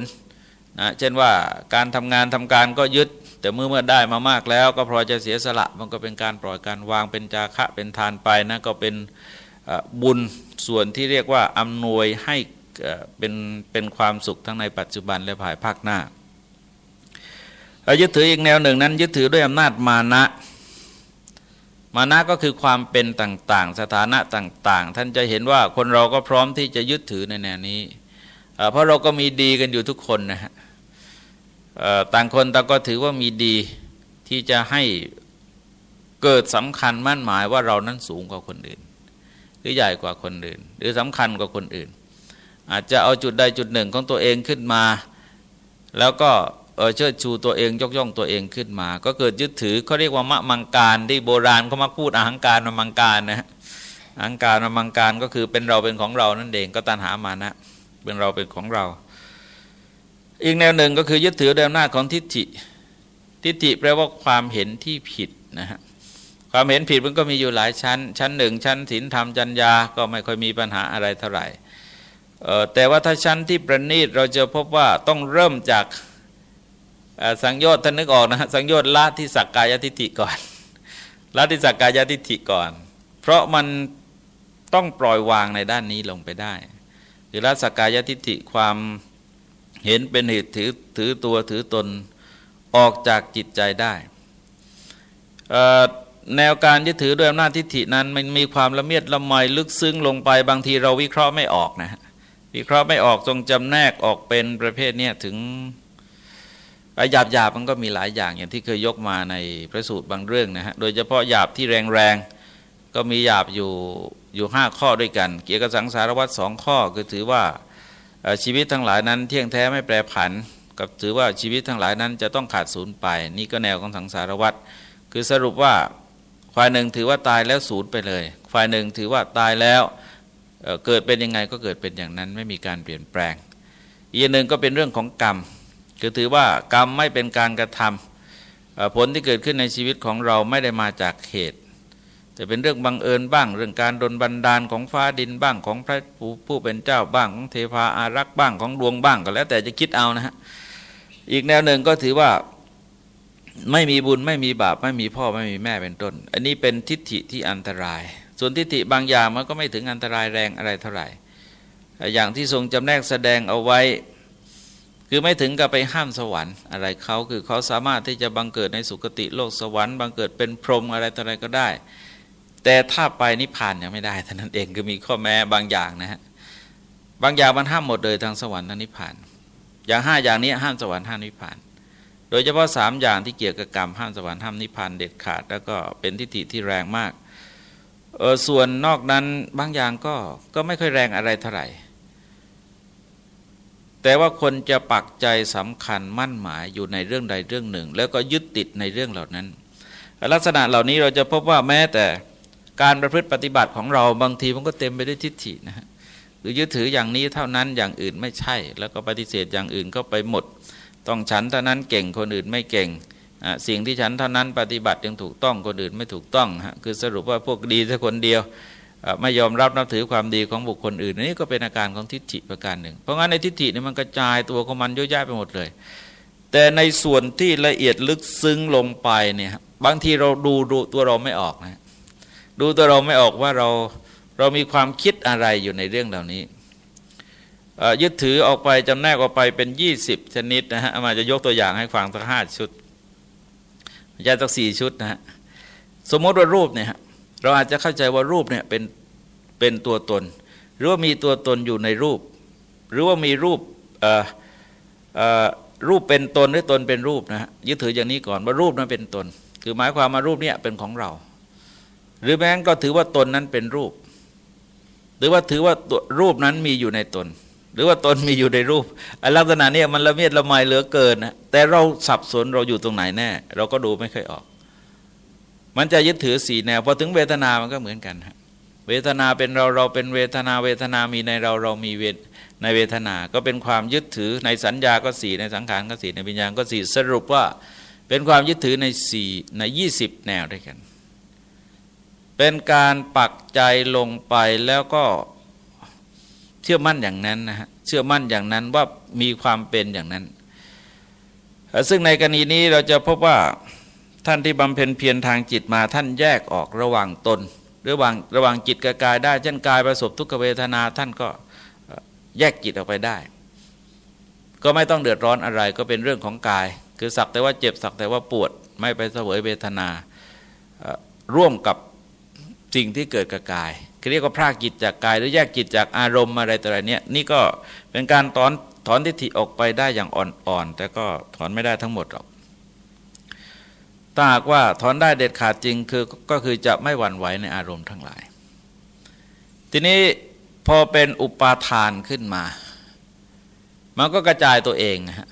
นะเช่นว่าการทำงานทำการก็ยึด แต่เมื่อเมื่อได้มามากแล้ว ก็พอจะเสียสละมันก็เป็นการปล่อยการวางเป็นจาคะเป็นทานไปนะก็เป็นบุญส่วนที่เรียกว่าอำนวยให้เป็นเป็นความสุขทั้งในปัจจุบันและภายภาคหน้า ยึดถืออีกแนวหนึ่งนั้น ยึดถือด้วยอำนาจมานะ มานะก็คือความเป็นต่างๆ สถานะต่าง ๆ ท่านจะเห็นว่าคนเราก็พร้อมที่จะยึดถือในแนวนี้ เพราะเราก็มีดีกันอยู่ทุกคนนะฮะต่างคนต่างก็ถือว่ามีดีที่จะให้เกิดสำคัญมั่นหมายว่าเรานั้นสูงกว่าคนอื่น หรือใหญ่กว่าคนอื่น หรือสำคัญกว่าคนอื่น อาจจะเอาจุดใดจุดหนึ่งของตัวเองขึ้นมา แล้วก็ เชิดชูตัวเองยกย่องตัวเองขึ้นมา ก็เกิดยึดถือเขาเรียกว่ามะมังการที่โบราณเขามักพูดอหังการมะมังการนะอหังการมะมังการก็คือเป็นเราเป็นของเรานั่นเองก็ตันหามานะเป็นเราเป็นของเรา อีกแนวหนึ่งก็คือยึดถือด้วยอำนาจของทิฏฐิทิฏฐิแปลว่าความเห็นที่ผิดนะฮะความเห็นผิดมันก็มีอยู่หลายชั้น ชั้นหนึ่งชั้นศีลธรรมจัญญาก็ไม่ค่อยมีปัญหาอะไรเท่าไหร่แต่ว่าถ้าชั้นที่ประณีตเราจะพบว่าต้องเริ่มจาก สังโยชน์ท่านนึกออกนะสังโยชน์ละที่สักกายทิฏฐิก่อนละที่สักกายทิฏฐิก่อน เพราะมันต้องปล่อยวางในด้านนี้ลงไปได้คือละสักกายทิฏฐิความเห็นเป็นเหตุถือถือตัวถือตนออกจากจิตใจได้แนวการยึดถือด้วยอำนาจทิฏฐินั้น มันมีความละเมียดละไมลึกซึ้งลงไปบางทีเราวิเคราะห์ไม่ออกนะวิเคราะห์ไม่ออกจงจำแนกออกเป็นประเภทนี้ถึง หยาบหยาบมันก็มีหลายอย่างอย่างที่เคยยกมาในพระสูตรบางเรื่องนะฮะโดยเฉพาะหยาบที่แรงๆก็มีหยาบอยู่อยู่ห้าข้อด้วยกัน เกี่ยวกับสังสารวัฏสองข้อคือถือว่าชีวิตทั้งหลายนั้นเที่ยงแท้ไม่แปรผัน กับถือว่าชีวิตทั้งหลายนั้นจะต้องขาดศูนย์ไป นี่ก็แนวของสังสารวัฏคือสรุปว่าฝ่ายหนึ่งถือว่าตายแล้วศูนย์ไปเลย ฝ่ายหนึ่งถือว่าตายแล้วเกิดเป็นยังไงก็เกิดเป็นอย่างนั้นไม่มีการเปลี่ยนแปลง อีกหนึ่งก็เป็นเรื่องของกรรม คือถือว่ากรรมไม่เป็นการกระทผลที่เกิดขึ้นในชีวิตของเราไม่ได้มาจากเหตุ แต่เป็นเรื่องบังเอิญบ้าง เรื่องการดลบันดาลของฟ้าดินบ้างของพระผู้เป็นเจ้าบ้างของเทพาอารักษ์บ้างของดวงบ้างก็แล้ว แต่จะคิดเอานะฮะอีกแนวหนึ่งก็ถือว่าไม่มีบุญไม่มีบาปไม่มีพ่อไม่มีแม่เป็นต้น อันนี้เป็นทิฏฐิที่อันตราย ส่วนทิฏฐิบางอย่างมันก็ไม่ถึงอันตรายแรงอะไรเท่าไหร่ อย่างที่ทรงจำแนกแสดงเอาไว้ คือไม่ถึงกับไปห้ามสวรรค์อะไรเขาคือเขาสามารถที่จะบังเกิดในสุคติโลกสวรรค์บังเกิดเป็นพรหมอะไรต่ออะไรก็ได้ แต่ถ้าไปนิพพานยังไม่ได้ท่านั้นเองคือมีข้อแม้บางอย่างนะฮะบางอย่างมันห้ามหมดเลยทางสวรรค์ทางนิพพาน อย่างห้าอย่างนี้ห้ามสวรรค์ห้ามนิพพาน โดยเฉพาะสามอย่างที่เกี่ยวกับกรรมห้ามสวรรค์ห้ามนิพพานเด็ดขาด แล้วก็เป็นทิฏฐิที่แรงมากเออส่วนนอกนั้นบางอย่างก็ก็ไม่ค่อยแรงอะไรเท่าไหร่ แต่ว่าคนจะปักใจสำคัญมั่นหมายอยู่ในเรื่องใดเรื่องหนึ่ง แล้วก็ยึดติดในเรื่องเหล่านั้น ลักษณะเหล่านี้เราจะพบว่าแม้แต่การประพฤติปฏิบัติของเราบางทีมันก็เต็มไปด้วยทิฏฐินะฮะหรือยึดถืออย่างนี้เท่านั้นอย่างอื่นไม่ใช่ แล้วก็ปฏิเสธอย่างอื่นก็ไปหมด ต้องฉันเท่านั้นเก่งคนอื่นไม่เก่งสิ่งที่ฉันเท่านั้นปฏิบัติยังถูกต้องคนอื่นไม่ถูกต้องฮะคือสรุปว่าพวกดีแค่คนเดียว ไม่ยอมรับนับถือความดีของบุคคลอื่นนี่ก็เป็นอาการของทิฏฐิประการหนึ่ง เพราะงั้นในทิฏฐินี่มันกระจายตัวของมันเยอะแยะไปหมดเลย แต่ในส่วนที่ละเอียดลึกซึ้งลงไปเนี่ยบางทีเราดูดูตัวเราไม่ออกนะดูตัวเราไม่ออกว่าเราเรามีความคิดอะไรอยู่ในเรื่องเหล่านี้ยึดถือออกไปจำแนกออกไปเป็น 20 ชนิดนะฮะมาจะยกตัวอย่างให้ฟังสักห้าชุดยาสักสี่ชุดนะฮะสมมติว่ารูปเนี่ย เราอาจจะเข้าใจว่ารูปเนี่ยเป็นเป็นตัวตน หรือว่ามีตัวตนอยู่ในรูป หรือว่ามีรูปรูปเป็นตนหรือตนเป็นรูปนะฮะยึดถืออย่างนี้ก่อนว่ารูปนั้นเป็นตน คือหมายความมารูปเนี่ยเป็นของเรา หรือแม้ก็ถือว่าตนนั้นเป็นรูป หรือว่าถือว่ารูปนั้นมีอยู่ในตน หรือว่าตนมีอยู่ในรูปลักษณะนี้มันละเมียดละไมเหลือเกินนะแต่เราสับสนเราอยู่ตรงไหนแน่ เราก็ดูไม่ค่อยออก มันจะยึดถือสี่แนวพอถึงเวทนามันก็เหมือนกันฮะเวทนาเป็นเราเราเป็นเวทนาเวทนามีในเราเรามีเวทในเวทนา ก็เป็นความยึดถือในสัญญาก็สี่ในสังขารก็สี่ในวิญญาณก็สี่สรุปว่าเป็นความยึดถือในสี่ในยี่สิบแนวด้วยกัน เป็นการปักใจลงไปแล้วก็เชื่อมั่นอย่างนั้นนะฮะเชื่อมั่นอย่างนั้นว่ามีความเป็นอย่างนั้น ซึ่งในกรณีนี้เราจะพบว่า ท่านที่บำเพ็ญเพียรทางจิตมาท่านแยกออกระหว่างตนระหว่างระหว่างจิตกับกายได้เช่นกายประสบทุกขเวทนาท่านก็แยกจิตออกไปได้ ก็ไม่ต้องเดือดร้อนอะไรก็เป็นเรื่องของกาย คือสักแต่ว่าเจ็บสักแต่ว่าปวดไม่ไปเสวยเวทนาร่วมกับสิ่งที่เกิดกับกายเรียกว่าพรากจิตจากกายหรือแยกจิตจากอารมณ์อะไรต่ออะไรเนี้ยนี่ก็เป็นการถอนถอนทิฏฐิออกไปได้อย่างอ่อนๆแต่ก็ถอนไม่ได้ทั้งหมดหรอก ถ้าหากว่าถอนได้เด็ดขาดจริงคือก็คือจะไม่หวั่นไหวในอารมณ์ทั้งหลาย ทีนี้พอเป็นอุปาทานขึ้นมา มันก็กระจายตัวเองฮะ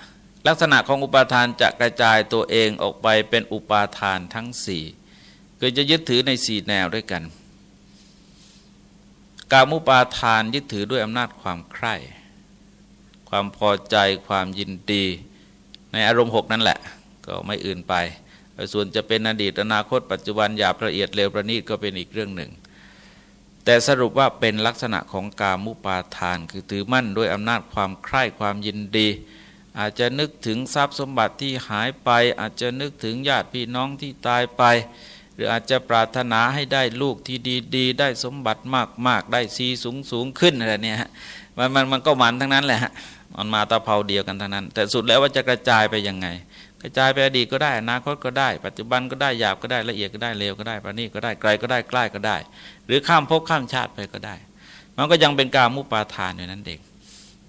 ลักษณะของอุปาทานจะกระจายตัวเองออกไปเป็นอุปาทานทั้งสี่คือจะยึดถือในสี่แนวด้วยกัน กามุปาทานยึดถือด้วยอำนาจความใคร่ ความพอใจความยินดี ในอารมณ์หกนั่นแหละ ก็ไม่อื่นไป ส่วนจะเป็นอดีตอนาคตปัจจุบันหยาบละเอียดเร็วประณีตก็เป็นอีกเรื่องหนึ่ง แต่สรุปว่าเป็นลักษณะของกามุปาทาน คือถือมั่นด้วยอำนาจความใคร่ความยินดี อาจจะนึกถึงทรัพย์สมบัติที่หายไป อาจจะนึกถึงญาติพี่น้องที่ตายไป หรืออาจจะปรารถนาให้ได้ลูกที่ดีๆ ได้สมบัติมากๆ ได้ซีสูงสูงขึ้นอะไรเนี่ยมันมันมันก็มันทั้งนั้นแหละมันมาตาเผาเดียวกันทั้งนั้น แต่สุดแล้วว่าจะกระจายไปยังไง กระจายไปอดีตก็ได้อนาคตก็ได้ ปัจจุบันก็ได้หยาบก็ได้ละเอียดก็ได้เร็วก็ได้ประณีตก็ได้ไกลก็ได้ใกล้ก็ได้ หรือข้ามภพข้ามชาติไปก็ได้ มันก็ยังเป็นการมุปาทานอยู่นั้นเด็ก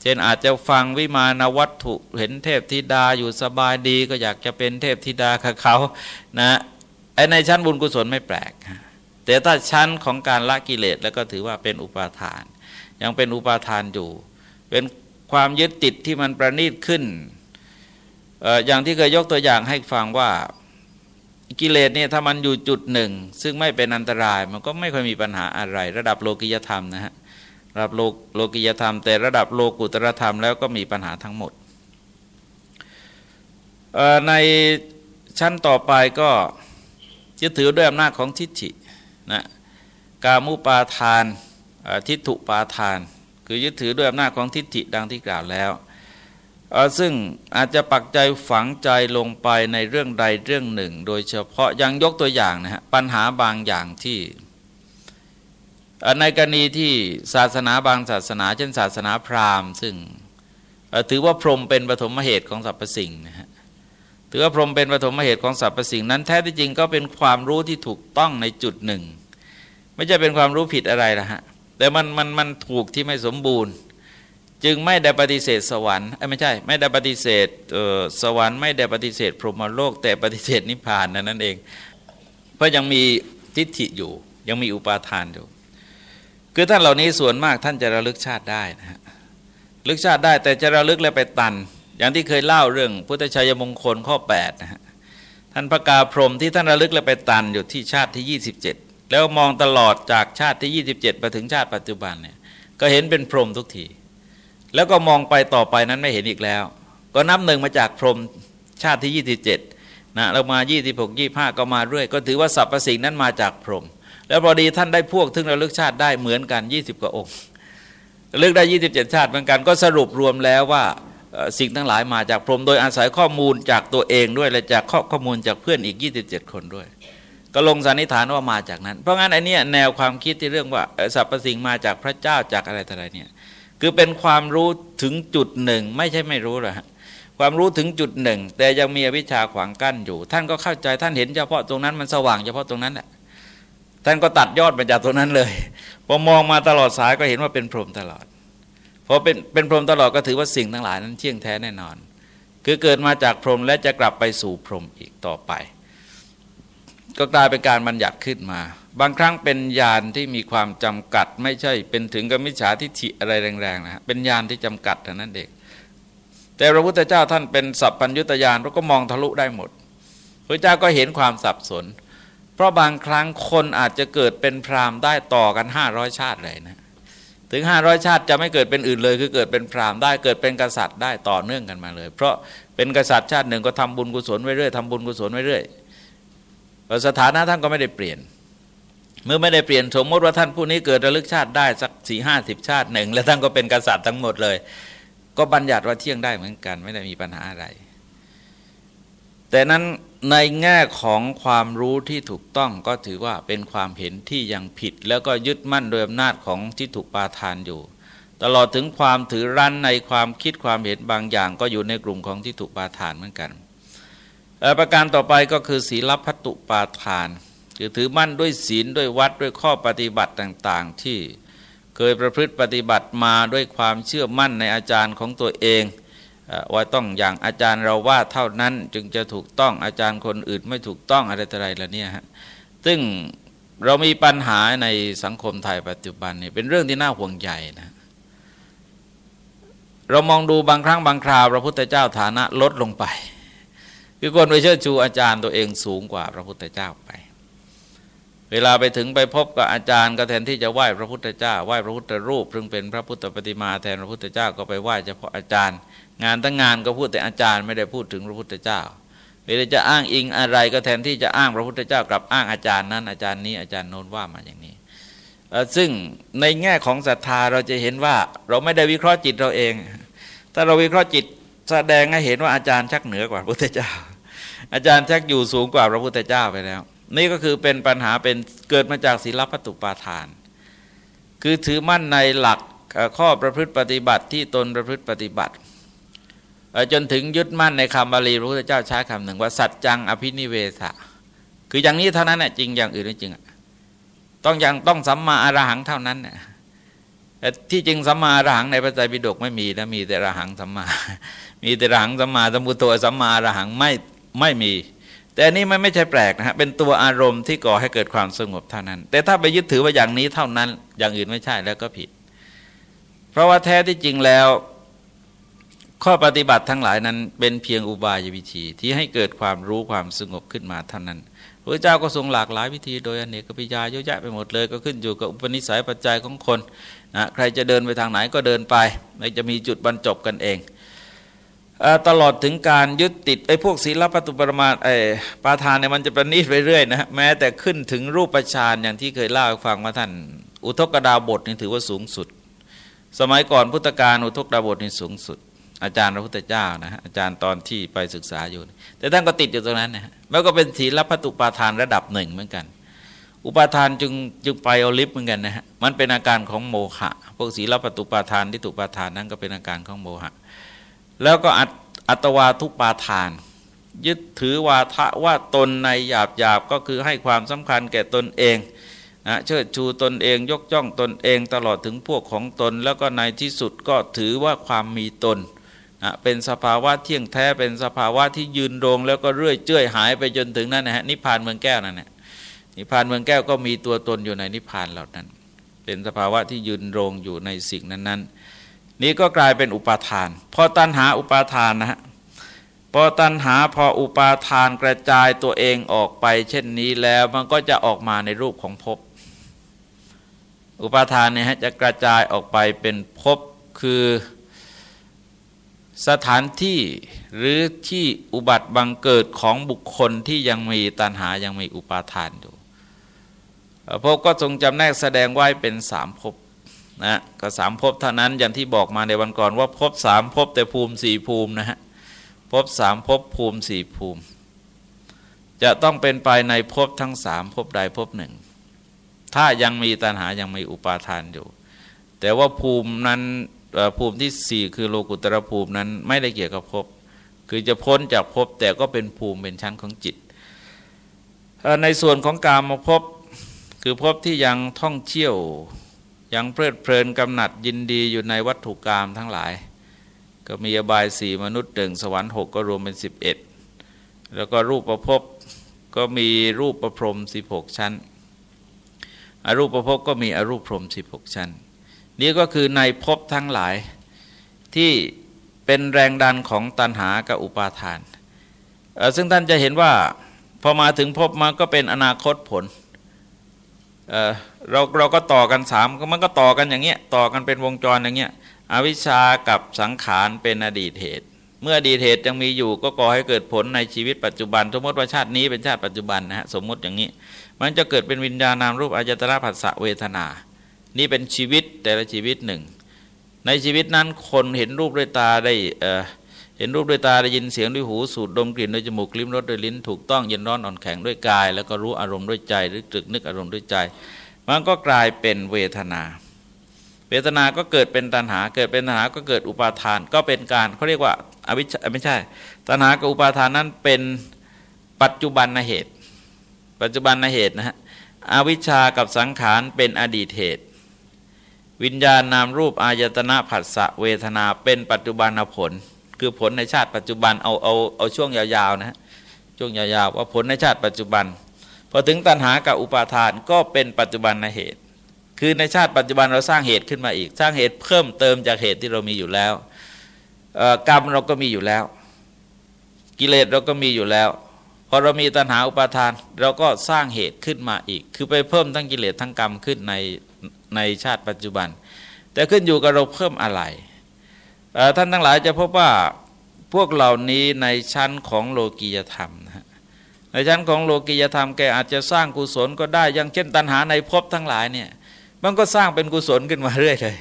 เช่นอาจจะฟังวิมานวัตถุเห็นเทพธิดาอยู่สบายดีก็อยากจะเป็นเทพธิดากับเขานะไอ้ในชั้นบุญกุศลไม่แปลก แต่ถ้าชั้นของการละกิเลสแล้วก็ถือว่าเป็นอุปาทาน ยังเป็นอุปาทานอยู่ เป็นความยึดติดที่มันประณีตขึ้น อย่างที่เคยยกตัวอย่างให้ฟังว่ากิเลสเนี่ยถ้ามันอยู่จุดหนึ่ง ซึ่งไม่เป็นอันตรายมันก็ไม่ค่อยมีปัญหาอะไร ระดับโลกิยธรรมนะฮะระดับโลโลกิยธรรม แต่ระดับโลกุตรธรรมแล้วก็มีปัญหาทั้งหมด ในชั้นต่อไปก็ยึดถือด้วยอำนาจของทิฏฐินะกามุปาทานทิฏฐุปาทาน คือยึดถือด้วยอำนาจของทิฏฐิดังที่กล่าวแล้ว ซึ่งอาจจะปักใจฝังใจลงไปในเรื่องใดเรื่องหนึ่ง โดยเฉพาะยังยกตัวอย่างนะฮะปัญหาบางอย่างที่ในกรณีที่ศาสนาบางศาสนา เช่น ศาสนาพราหมณ์ ซึ่งถือว่าพรหมเป็นปฐมเหตุของสรรพสิ่งนะฮะถือว่าพรหมเป็นปฐมเหตุของสรรพสิ่งนั้นแท้ที่จริงก็เป็นความรู้ที่ถูกต้องในจุดหนึ่ง ไม่ใช่เป็นความรู้ผิดอะไรนะฮะแต่มันมันมันถูกที่ไม่สมบูรณ์ จึงไม่ได้ปฏิเสธสวรรค์ไม่ใช่ ไม่ได้ปฏิเสธสวรรค์ไม่ได้ปฏิเสธพรหมโลก แต่ปฏิเสธนิพพานนั่นเอง เพราะยังมีทิฏฐิอยู่ ยังมีอุปาทานอยู่ คือท่านเหล่านี้ส่วนมากท่านจะระลึกชาติได้นะฮะลึกชาติได้แต่จะระลึกแล้วไปตัน อย่างที่เคยเล่าเรื่องพุทธชัยมงคลข้อ8นะฮะท่านพระกาพรมที่ท่านระลึกแล้วไปตันอยู่ที่ชาติที่ 27 แล้วมองตลอดจากชาติที่ 27ไปถึงชาติปัจจุบันเนี่ยก็เห็นเป็นพรมทุกที แล้วก็มองไปต่อไปนั้นไม่เห็นอีกแล้ว ก็นับหนึ่งมาจากพรมชาติที่ 27นะแล้วมา 26 25 ก็มาเรื่อย ก็ถือว่าสรรพสิ่งนั้นมาจากพรหมแล้วพอดีท่านได้พวกทึ่งระลึกชาติได้เหมือนกัน 20 กว่าองค์ลึกได้ 27 ชาติเหมือนกันก็สรุปรวมแล้วว่าสิ่งทั้งหลายมาจากพรหมโดยอาศัยข้อมูลจากตัวเองด้วยและจากข้อข้อมูลจากเพื่อนอีก 27 คนด้วย ก็ลงสันนิษฐานว่ามาจากนั้น เพราะงั้นไอ้นี่แนวความคิดที่เรื่องว่าสรรพสิ่งมาจากพระเจ้าจากอะไรต่ออะไรเนี่ย คือเป็นความรู้ถึงจุดหนึ่ง ไม่ใช่ไม่รู้หรอกความรู้ถึงจุดหนึ่ง แต่ยังมีอวิชชาขวางกั้นอยู่ ท่านก็เข้าใจท่านเห็นเฉพาะตรงนั้นมันสว่างเฉพาะตรงนั้นแหละท่านก็ตัดยอดมาจากตรงนั้นเลยพอมองมาตลอดสายก็เห็นว่าเป็นพรหมตลอดพอเป็นเป็นพรหมตลอดก็ถือว่าสิ่งทั้งหลายนั้นเที่ยงแท้แน่นอน คือเกิดมาจากพรหมและจะกลับไปสู่พรหมอีกต่อไป ก็กลายเป็นการบัญญัติขึ้นมา บางครั้งเป็นญาณที่มีความจำกัด ไม่ใช่เป็นถึงกับมิจฉาทิฏฐิอะไรแรงๆนะเป็นญาณที่จำกัดเท่านั้นเองแต่พระพุทธเจ้าท่านเป็นสัพพัญญุตญาณเราก็มองทะลุได้หมดพระเจ้าก็เห็นความสับสน เพราะบางครั้งคนอาจจะเกิดเป็นพราหมณ์ได้ต่อกันห้าร้อยชาติเลยนะถึงห้าร้อยชาติจะไม่เกิดเป็นอื่นเลย คือเกิดเป็นพราหมณ์ได้เกิดเป็นกษัตริย์ได้ต่อเนื่องกันมาเลย เพราะเป็นกษัตริย์ชาติหนึ่งก็ทำบุญกุศลไว้เรื่อยทำบุญกุศลไว้เรื่อยสถานะท่านก็ไม่ได้เปลี่ยน เมื่อไม่ได้เปลี่ยนสมมติว่าท่านผู้นี้เกิดระลึกชาติได้สักสี่ห้าสิบชาติหนึ่ง แล้วท่านก็เป็นกษัตริย์ทั้งหมดเลย ก็บัญญัติว่าเที่ยงได้เหมือนกัน ไม่ได้มีปัญหาอะไร แต่นั้นในแง่ของความรู้ที่ถูกต้องก็ถือว่าเป็นความเห็นที่ยังผิด แล้วก็ยึดมั่นโดยอำนาจของที่ถูกปาทานอยู่ ตลอดถึงความถือรั้นในความคิดความเห็นบางอย่าง ก็อยู่ในกลุ่มของที่ถูกปาทานเหมือนกัน ประการต่อไปก็คือศีลพัตุปาทาน คือถือมั่นด้วยศีลด้วยวัดด้วยข้อปฏิบัติต่างๆ ที่เคยประพฤติปฏิบัติมาด้วยความเชื่อมั่นในอาจารย์ของตัวเองว่าต้องอย่างอาจารย์เราว่าเท่านั้นจึงจะถูกต้องอาจารย์คนอื่นไม่ถูกต้องอะไรต่ออะไรละเนี่ยฮะซึ่งเรามีปัญหาในสังคมไทยปัจจุบันนี่เป็นเรื่องที่น่าห่วงใหญ่นะเรามองดูบางครั้งบางคราวพระพุทธเจ้าฐานะลดลงไป คือคนไปเชิดชูอาจารย์ตัวเองสูงกว่าพระพุทธเจ้าไป เวลาไปถึงไปพบกับอาจารย์ก็แทนที่จะไหว้พระพุทธเจ้าไหว้พระพุทธรูปซึ่งเป็นพระพุทธปฏิมาแทนพระพุทธเจ้าก็ไปไหว้เฉพาะอาจารย์ งานทั้งงานก็พูดแต่อาจารย์ไม่ได้พูดถึงพระพุทธเจ้าเวลาจะอ้างอิงอะไรก็แทนที่จะอ้างพระพุทธเจ้ากลับอ้างอาจารย์นั้น อาจารย์นี้อาจารย์โน้นว่ามาอย่างนี้ ซึ่งในแง่ของศรัทธาเราจะเห็นว่าเราไม่ได้วิเคราะห์จิตเราเอง ถ้าเราวิเคราะห์จิตแสดงให้เห็นว่าอาจารย์ชักเหนือกว่าพระพุทธเจ้า อาจารย์ชักอยู่สูงกว่าพระพุทธเจ้าไปแล้ว นี่ก็คือเป็นปัญหาเป็นเกิดมาจากศีลพัตุปาทาน คือถือมั่นในหลักข้อประพฤติปฏิบัติที่ตนประพฤติปฏิบัติ จนถึงยึดมั่นในคำบาลีพระพุทธเจ้าใช้คำหนึ่งว่าสัจจังอภินิเวสะคืออย่างนี้เท่านั้นแหละจริงอย่างอื่นไม่จริงต้องอย่างต้องสัมมาอรหังเท่านั้นน่ที่จริงสัมมาอรหังในพระไตรปิฎกไม่มีนะมีแต่อรหังสัมมา มีแต่อรหังสัมมาสมุตัวสัมมาอรหังไม่ไม่มี แต่อันนี้มันไม่ใช่แปลกนะฮะเป็นตัวอารมณ์ที่ก่อให้เกิดความสงบเท่านั้น แต่ถ้าไปยึดถือว่าอย่างนี้เท่านั้น อย่างอื่นไม่ใช่แล้วก็ผิด เพราะว่าแท้ที่จริงแล้ว ข้อปฏิบัติทั้งหลายนั้นเป็นเพียงอุบายวิธีที่ให้เกิดความรู้ความสงบขึ้นมาเท่านั้นพระเจ้าก็ทรงหลากหลายวิธี โดยอเนกปิยาเยอะแยะไปหมดเลย ก็ขึ้นอยู่กับอุปนิสัยปัจจัยของคนนะใครจะเดินไปทางไหนก็เดินไปไม่จะมีจุดบรรจบกันเอง ตลอดถึงการยึดติดไอ้พวกศีลปัตุปรมาไอ้ปาทานเนี่ยมันจะประณีตไปเรื่อยนะแม้แต่ขึ้นถึงรูปฌานอย่างที่เคยเล่าฟังมาท่าน อุทกดาบทนี่ถือว่าสูงสุด สมัยก่อนพุทธกาลอุทกดาบทนี่สูงสุด อาจารย์พระพุทธเจ้านะฮะอาจารย์ตอนที่ไปศึกษาอยู่ แต่ท่านก็ติดอยู่ตรงนั้นนะฮะแล้วก็เป็นศีลปัตุปาทานระดับหนึ่งเหมือนกัน อุปาทานจึงจึงไปเอาลิฟเหมือนกันนะฮะมันเป็นอาการของโมหะ พวกศีลปัตุปาทานที่ตุปาทานนั้นก็เป็นอาการของโมหะ แล้วก็อัตวาทุปาทาน ยึดถือวาทะว่าตนในหยาบหยาบก็คือให้ความสำคัญแก่ตนเองนะเชิดชูตนเองยกย่องตนเองตลอดถึงพวกของตน แล้วก็ในที่สุดก็ถือว่าความมีตนนะเป็นสภาวะเที่ยงแท้เป็นสภาวะที่ยืนโรงแล้วก็เรื่อยเจื่อยหายไปจนถึงนั่นนะฮะนิพพานเมืองแก้วนั่นแหละนิพพานเมืองแก้วก็มีตัวตนอยู่ในนิพพานเหล่านั้น เป็นสภาวะที่ยืนโรงอยู่ในสิ่งนั้นๆ นี้ก็กลายเป็นอุปาทาน พอตัณหาอุปาทานนะฮะพอตัณหาพออุปาทานกระจายตัวเองออกไป เช่นนี้แล้วมันก็จะออกมาในรูปของภพอุปาทานเนี่ยฮะจะกระจายออกไปเป็นภพคือสถานที่หรือที่อุบัติบังเกิดของบุคคลที่ยังมีตัณหายังมีอุปาทานอยู่ภพก็ทรงจำแนกแสดงไว้เป็นสามภพ นะก็สามภพเท่านั้นอย่างที่บอกมาในวันก่อนว่าภพสามภพแต่ภูมิสี่ภูมินะฮะภพสามภพภูมิสี่ภูมิ จะต้องเป็นไปในภพทั้งสามภพใดภพหนึ่ง ถ้ายังมีตัณหายังมีอุปาทานอยู่ แต่ว่าภูมินั้นภูมิที่สี่คือโลกุตระภูมินั้นไม่ได้เกี่ยวกับภพคือจะพ้นจากภพแต่ก็เป็นภูมิเป็นชั้นของจิต ในส่วนของการมาภพคือภพที่ยังท่องเที่ยว ยังเพลิดเพลินกำหนัดยินดีอยู่ในวัตถุกรรมทั้งหลาย ก็มีอบายสี่มนุษย์หนึ่งสวรรค์หกก็รวมเป็นสิบเอ็ดแล้วก็รูปประพบก็มีรูปประพรมสิบหกชั้น อรูปประพบก็มีอรูปพรมสิบหกชั้น นี่ก็คือในภพทั้งหลายที่เป็นแรงดันของตันหากับอุปาทาน ซึ่งท่านจะเห็นว่าพอมาถึงภพมาก็เป็นอนาคตผล เราเราก็ต่อกันสามมันก็ต่อกันอย่างเงี้ยต่อกันเป็นวงจรอย่างเงี้ยอวิชากับสังขารเป็นอดีตเหตุ เมื่ออดีตเหตุยังมีอยู่ก็ก่อให้เกิดผลในชีวิตปัจจุบัน สมมติว่าชาตินี้เป็นชาติปัจจุบันนะฮะสมมติอย่างนี้ มันจะเกิดเป็นวิญญาณนามรูปอายตนะผัสสะเวทนา นี่เป็นชีวิตแต่ละชีวิตหนึ่ง ในชีวิตนั้นคนเห็นรูปด้วยตาได้เห็นรูปด้วยตาได้ยินเสียงด้วยหูสูดดมกลิ่นด้วยจมูกลิ้มรสด้วยลิ้น ถูกต้องเย็นร้อนอ่อนแข็งด้วยกาย แล้วก็รู้อารมณ์ด้วยใจหรือตรึกนึกอารมณ์ด้วยใจ มันก็กลายเป็นเวทนา เวทนาก็เกิดเป็นตัณหา เกิดเป็นตัณหาก็เกิดอุปาทาน ก็เป็นการเขาเรียกว่าอวิชไม่ใช่ ตัณหากับอุปาทานนั้นเป็นปัจจุบันนเหตุ ปัจจุบันเหตุนะฮะ อวิชชากับสังขารเป็นอดีตเหตุ วิญญาณนามรูปอายตนะผัสสะเวทนาเป็นปัจจุบันผล คือผลในชาติปัจจุบันเอาเอาเอาช่วงยาวๆนะฮะช่วงยาวๆว่าผลในชาติปัจจุบัน พอถึงตัณหากับอุปาทานก็เป็นปัจจุบันในเหตุ คือในชาติปัจจุบันเราสร้างเหตุขึ้นมาอีก สร้างเหตุเพิ่มเติมจากเหตุที่เรามีอยู่แล้วกรรมเราก็มีอยู่แล้ว กิเลสเราก็มีอยู่แล้วพอเรามีตัณหาอุปาทาน เราก็สร้างเหตุขึ้นมาอีก คือไปเพิ่มทั้งกิเลสทั้งกรรมขึ้นในในชาติปัจจุบัน แต่ขึ้นอยู่กับเราเพิ่มอะไรท่านทั้งหลายจะพบว่าพวกเหล่านี้ในชั้นของโลกียธรรม ในชั้นของโลกิยธรรมแกอาจจะสร้างกุศลก็ได้อย่างเช่น ตัณหาในภพทั้งหลายเนี่ยมันก็สร้างเป็นกุศลขึ้นมาเรื่อยเลย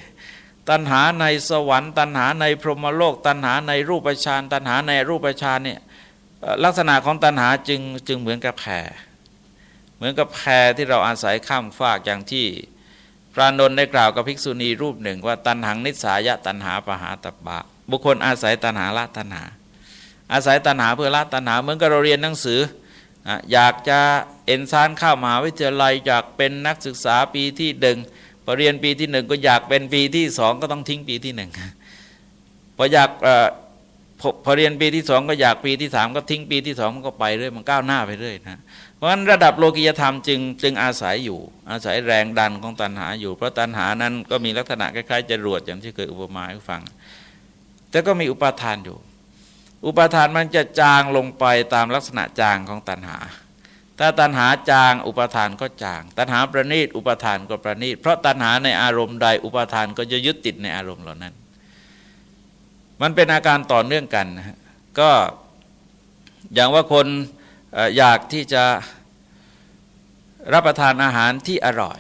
ตัณหาในสวรรค์ ตัณหาในพรหมโลก ตัณหาในรูปฌานตัณหาในรูปฌานเนี่ยลักษณะของตัณหาจึงจึงเหมือนกับแพรเหมือนกับแพรที่เราอาศัยข้ามฟากอย่างที่พระนนท์ได้กล่าวกับภิกษุณีรูปหนึ่งว่าตัณหังนิสายะตัณหาปหาตบะ บุคคลอาศัยตัณหาละตัณหา อาศัยตัณหาเพื่อละตัณหาเหมือนกับเราเรียนหนังสือ อยากจะเอ็นซานเข้ามหาวิทยาลัยอยากเป็นนักศึกษาปีที่หนึ่งพอเรียนปีที่หนึ่งก็อยากเป็นปีที่สองก็ต้องทิ้งปีที่หนึ่งพออยากพอเรียนปีที่สองก็อยากปีที่สามก็ทิ้งปีที่สองมันก็ไปเรื่อยมันก้าวหน้าไปเรื่อยนะเพราะฉะนั้นระดับโลกิยธรรมจึงจึงอาศัยอยู่ อาศัยแรงดันของตัณหาอยู่ เพราะตัณหานั้นก็มีลักษณะคล้ายๆจรวดอย่างที่เคยอุปมาให้ฟัง แต่ก็มีอุปาทานอยู่ อุปาทานมันจะจางลงไปตามลักษณะจางของตัณหา ถ้าตัณหาจางอุปาทานก็จาง ตัณหาประณีตอุปาทานก็ประณีต เพราะตัณหาในอารมณ์ใดอุปาทานก็จะยึดติดในอารมณ์เหล่านั้น มันเป็นอาการต่อเนื่องกันนะฮะก็อย่างว่าคนอยากที่จะรับประทานอาหารที่อร่อย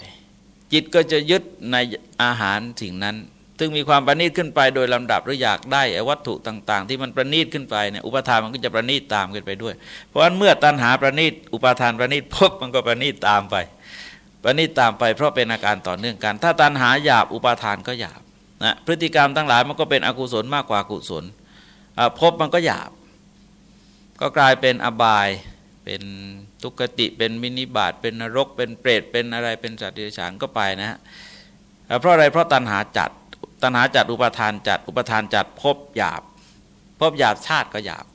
จิตก็จะยึดในอาหารสิ่งนั้น ซึ่งมีความประณีตขึ้นไปโดยลำดับหรืออยากได้วัตถุต่าง ๆ ที่มันประณีตขึ้นไปเนี่ยอุปทานมันก็จะประณีตตามกันไปด้วย เพราะฉะนั้นเมื่อตัณหาประณีตอุปทานประณีตพบมันก็ประณีตตามไป ประณีตตามไป เพราะเป็นอาการต่อเนื่องกัน ถ้าตัณหาหยาบอุปทานก็หยาบนะพฤติกรรมทั้งหลายมันก็เป็นอกุศลมากกว่ากุศลพบมันก็หยาบ ก็กลายเป็นอบายเป็นทุกติเป็นมินิบาตเป็นนรกเป็นเปรตเป็นอะไรเป็นสัตว์เดรัจฉานก็ไปนะฮะเพราะอะไรเพราะตัณหาจัด ตัณหาจัดอุปทานจัดอุปทานจัดพบหยาบ พบหยาบชาติก็หยาบ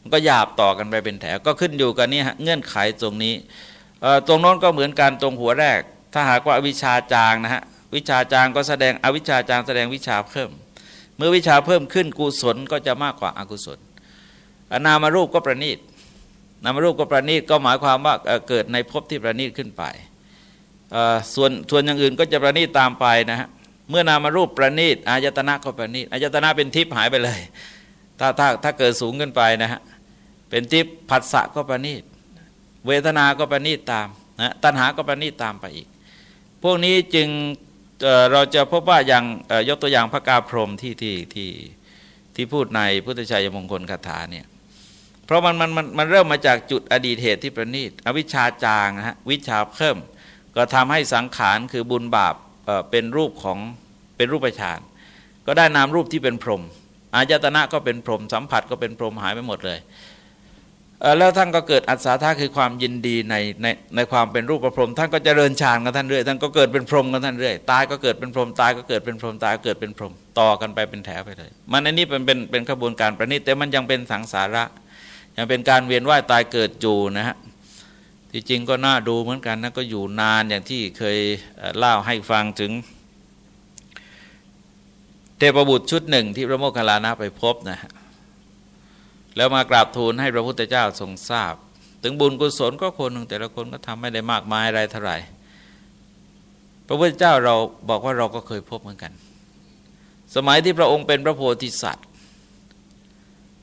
มันก็หยาบต่อกันไปเป็นแถวก็ขึ้นอยู่กันนี่เงื่อนไขตรงนี้ตรงโน้นก็เหมือนกันตรงหัวแรก ถ้าหากว่าวิชาจางนะฮะวิชาจางก็แสดงอวิชาจางแสดงวิชาเพิ่ม เมื่อวิชาเพิ่มขึ้นกุศลก็จะมากกว่าอากุศลนามารูปก็ประณีตนามารูปก็ประณีตก็หมายความว่าเกิดในภพที่ประณีตขึ้นไปส่วนส่วนอย่างอื่นก็จะประณีตตามไปนะฮะ เมื่อนามารูปประณีตอายตนะก็ประณีตอายตนะเป็นทิพย์หายไปเลย ถ้าถ้าถ้าเกิดสูงขึ้นไปนะฮะเป็นทิพย์ผัสสะก็ประณีตเวทนาก็ประณีตตามนะตัณหาก็ประณีตตามไปอีก พวกนี้จึงเราจะพบว่าอย่างยกตัวอย่างพระกาพรมที่ที่ที่ที่พูดในพุทธชัยมงคลคาถาเนี่ยเพราะมันมันมันมันเริ่มมาจากจุดอดีตเหตุที่ประณีตอวิชชาจางนะฮะวิชาเพิ่ม ก็ทำให้สังขารคือบุญบาป เป็นรูปของเป็นรูปฌานก็ได้นามรูปที่เป็นพรหมอายตนะก็เป็นพรหมสัมผัสก็เป็นพรหมหายไปหมดเลยแล้วท่านก็เกิดอัศธาคือความยินดีในในในความเป็นรูปประพรมท่านก็เจริญฌานกันท่านเรื่อยท่านก็เกิดเป็นพรหมกันท่านเรื่อยตายก็เกิดเป็นพรหมตายก็เกิดเป็นพรหมตายเกิดเป็นพรหมต่อกันไปเป็นแถวไปเลย มันอันนี้เป็นเป็นเป็นขบวนการประณีตแต่มันยังเป็นสังสาระ ยังเป็นการเวียนว่ายตายเกิดอยู่นะฮะ ที่จริงก็น่าดูเหมือนกันนะก็อยู่นานอย่างที่เคยเล่าให้ฟังถึง เทพบุตรชุดหนึ่งที่พระโมคคัลลานะไปพบนะฮะแล้วมากราบทูลให้พระพุทธเจ้าทรงทราบ ถึงบุญกุศลก็คนหนึ่งแต่ละคนก็ทำไม่ได้มากมายอะไรเท่าไหร่ พระพุทธเจ้าเราบอกว่าเราก็เคยพบเหมือนกัน สมัยที่พระองค์เป็นพระโพธิสัตว์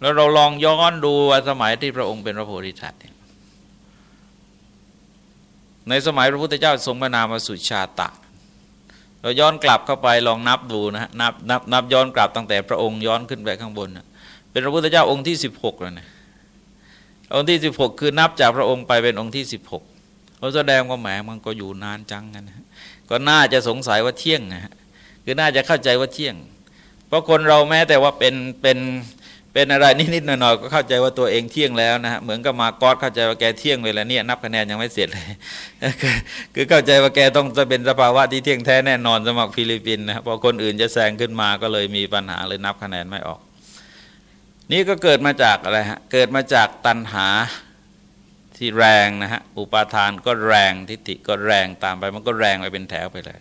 แล้วเราลองย้อนดูว่าสมัยที่พระองค์เป็นพระโพธิสัตว์ ในสมัยพระพุทธเจ้าทรงพระนามสุชาตะ เราย้อนกลับเข้าไปลองนับดูนะฮะนับนับนับย้อนกลับตั้งแต่พระองค์ย้อนขึ้นไปข้างบนเป็นพระพุทธเจ้าองค์ที่สิบหกแล้วนะองค์ที่สิบหกคือนับจากพระองค์ไปเป็นองค์ที่สิบหกเราแสดงว่าแหมมันก็อยู่นานจังกันนะก็น่าจะสงสัยว่าเที่ยงนะฮะคือน่าจะเข้าใจว่าเที่ยง เพราะคนเราแม้แต่ว่าเป็นเป็นเเป็นอะไรนิดๆหน่อยๆก็เข้าใจว่าตัวเองเที่ยงแล้วนะฮะเหมือนกับมากอดเข้าใจว่าแกเที่ยงเวลาเนี่ยนับคะแนนยังไม่เสร็จเลยคือเข้าใจว่าแกต้องจะเป็นสภาวะที่เที่ยงแท้แน่นอนสมัครฟิลิปปินส์นะพอคนอื่นจะแซงขึ้นมาก็เลยมีปัญหาเลยนับคะแนนไม่ออก นี่ก็เกิดมาจากอะไรฮะเกิดมาจากตัณหาที่แรงนะฮะอุปาทานก็แรงทิฏฐิก็แรงตามไปมันก็แรงไปเป็นแถวไปเลย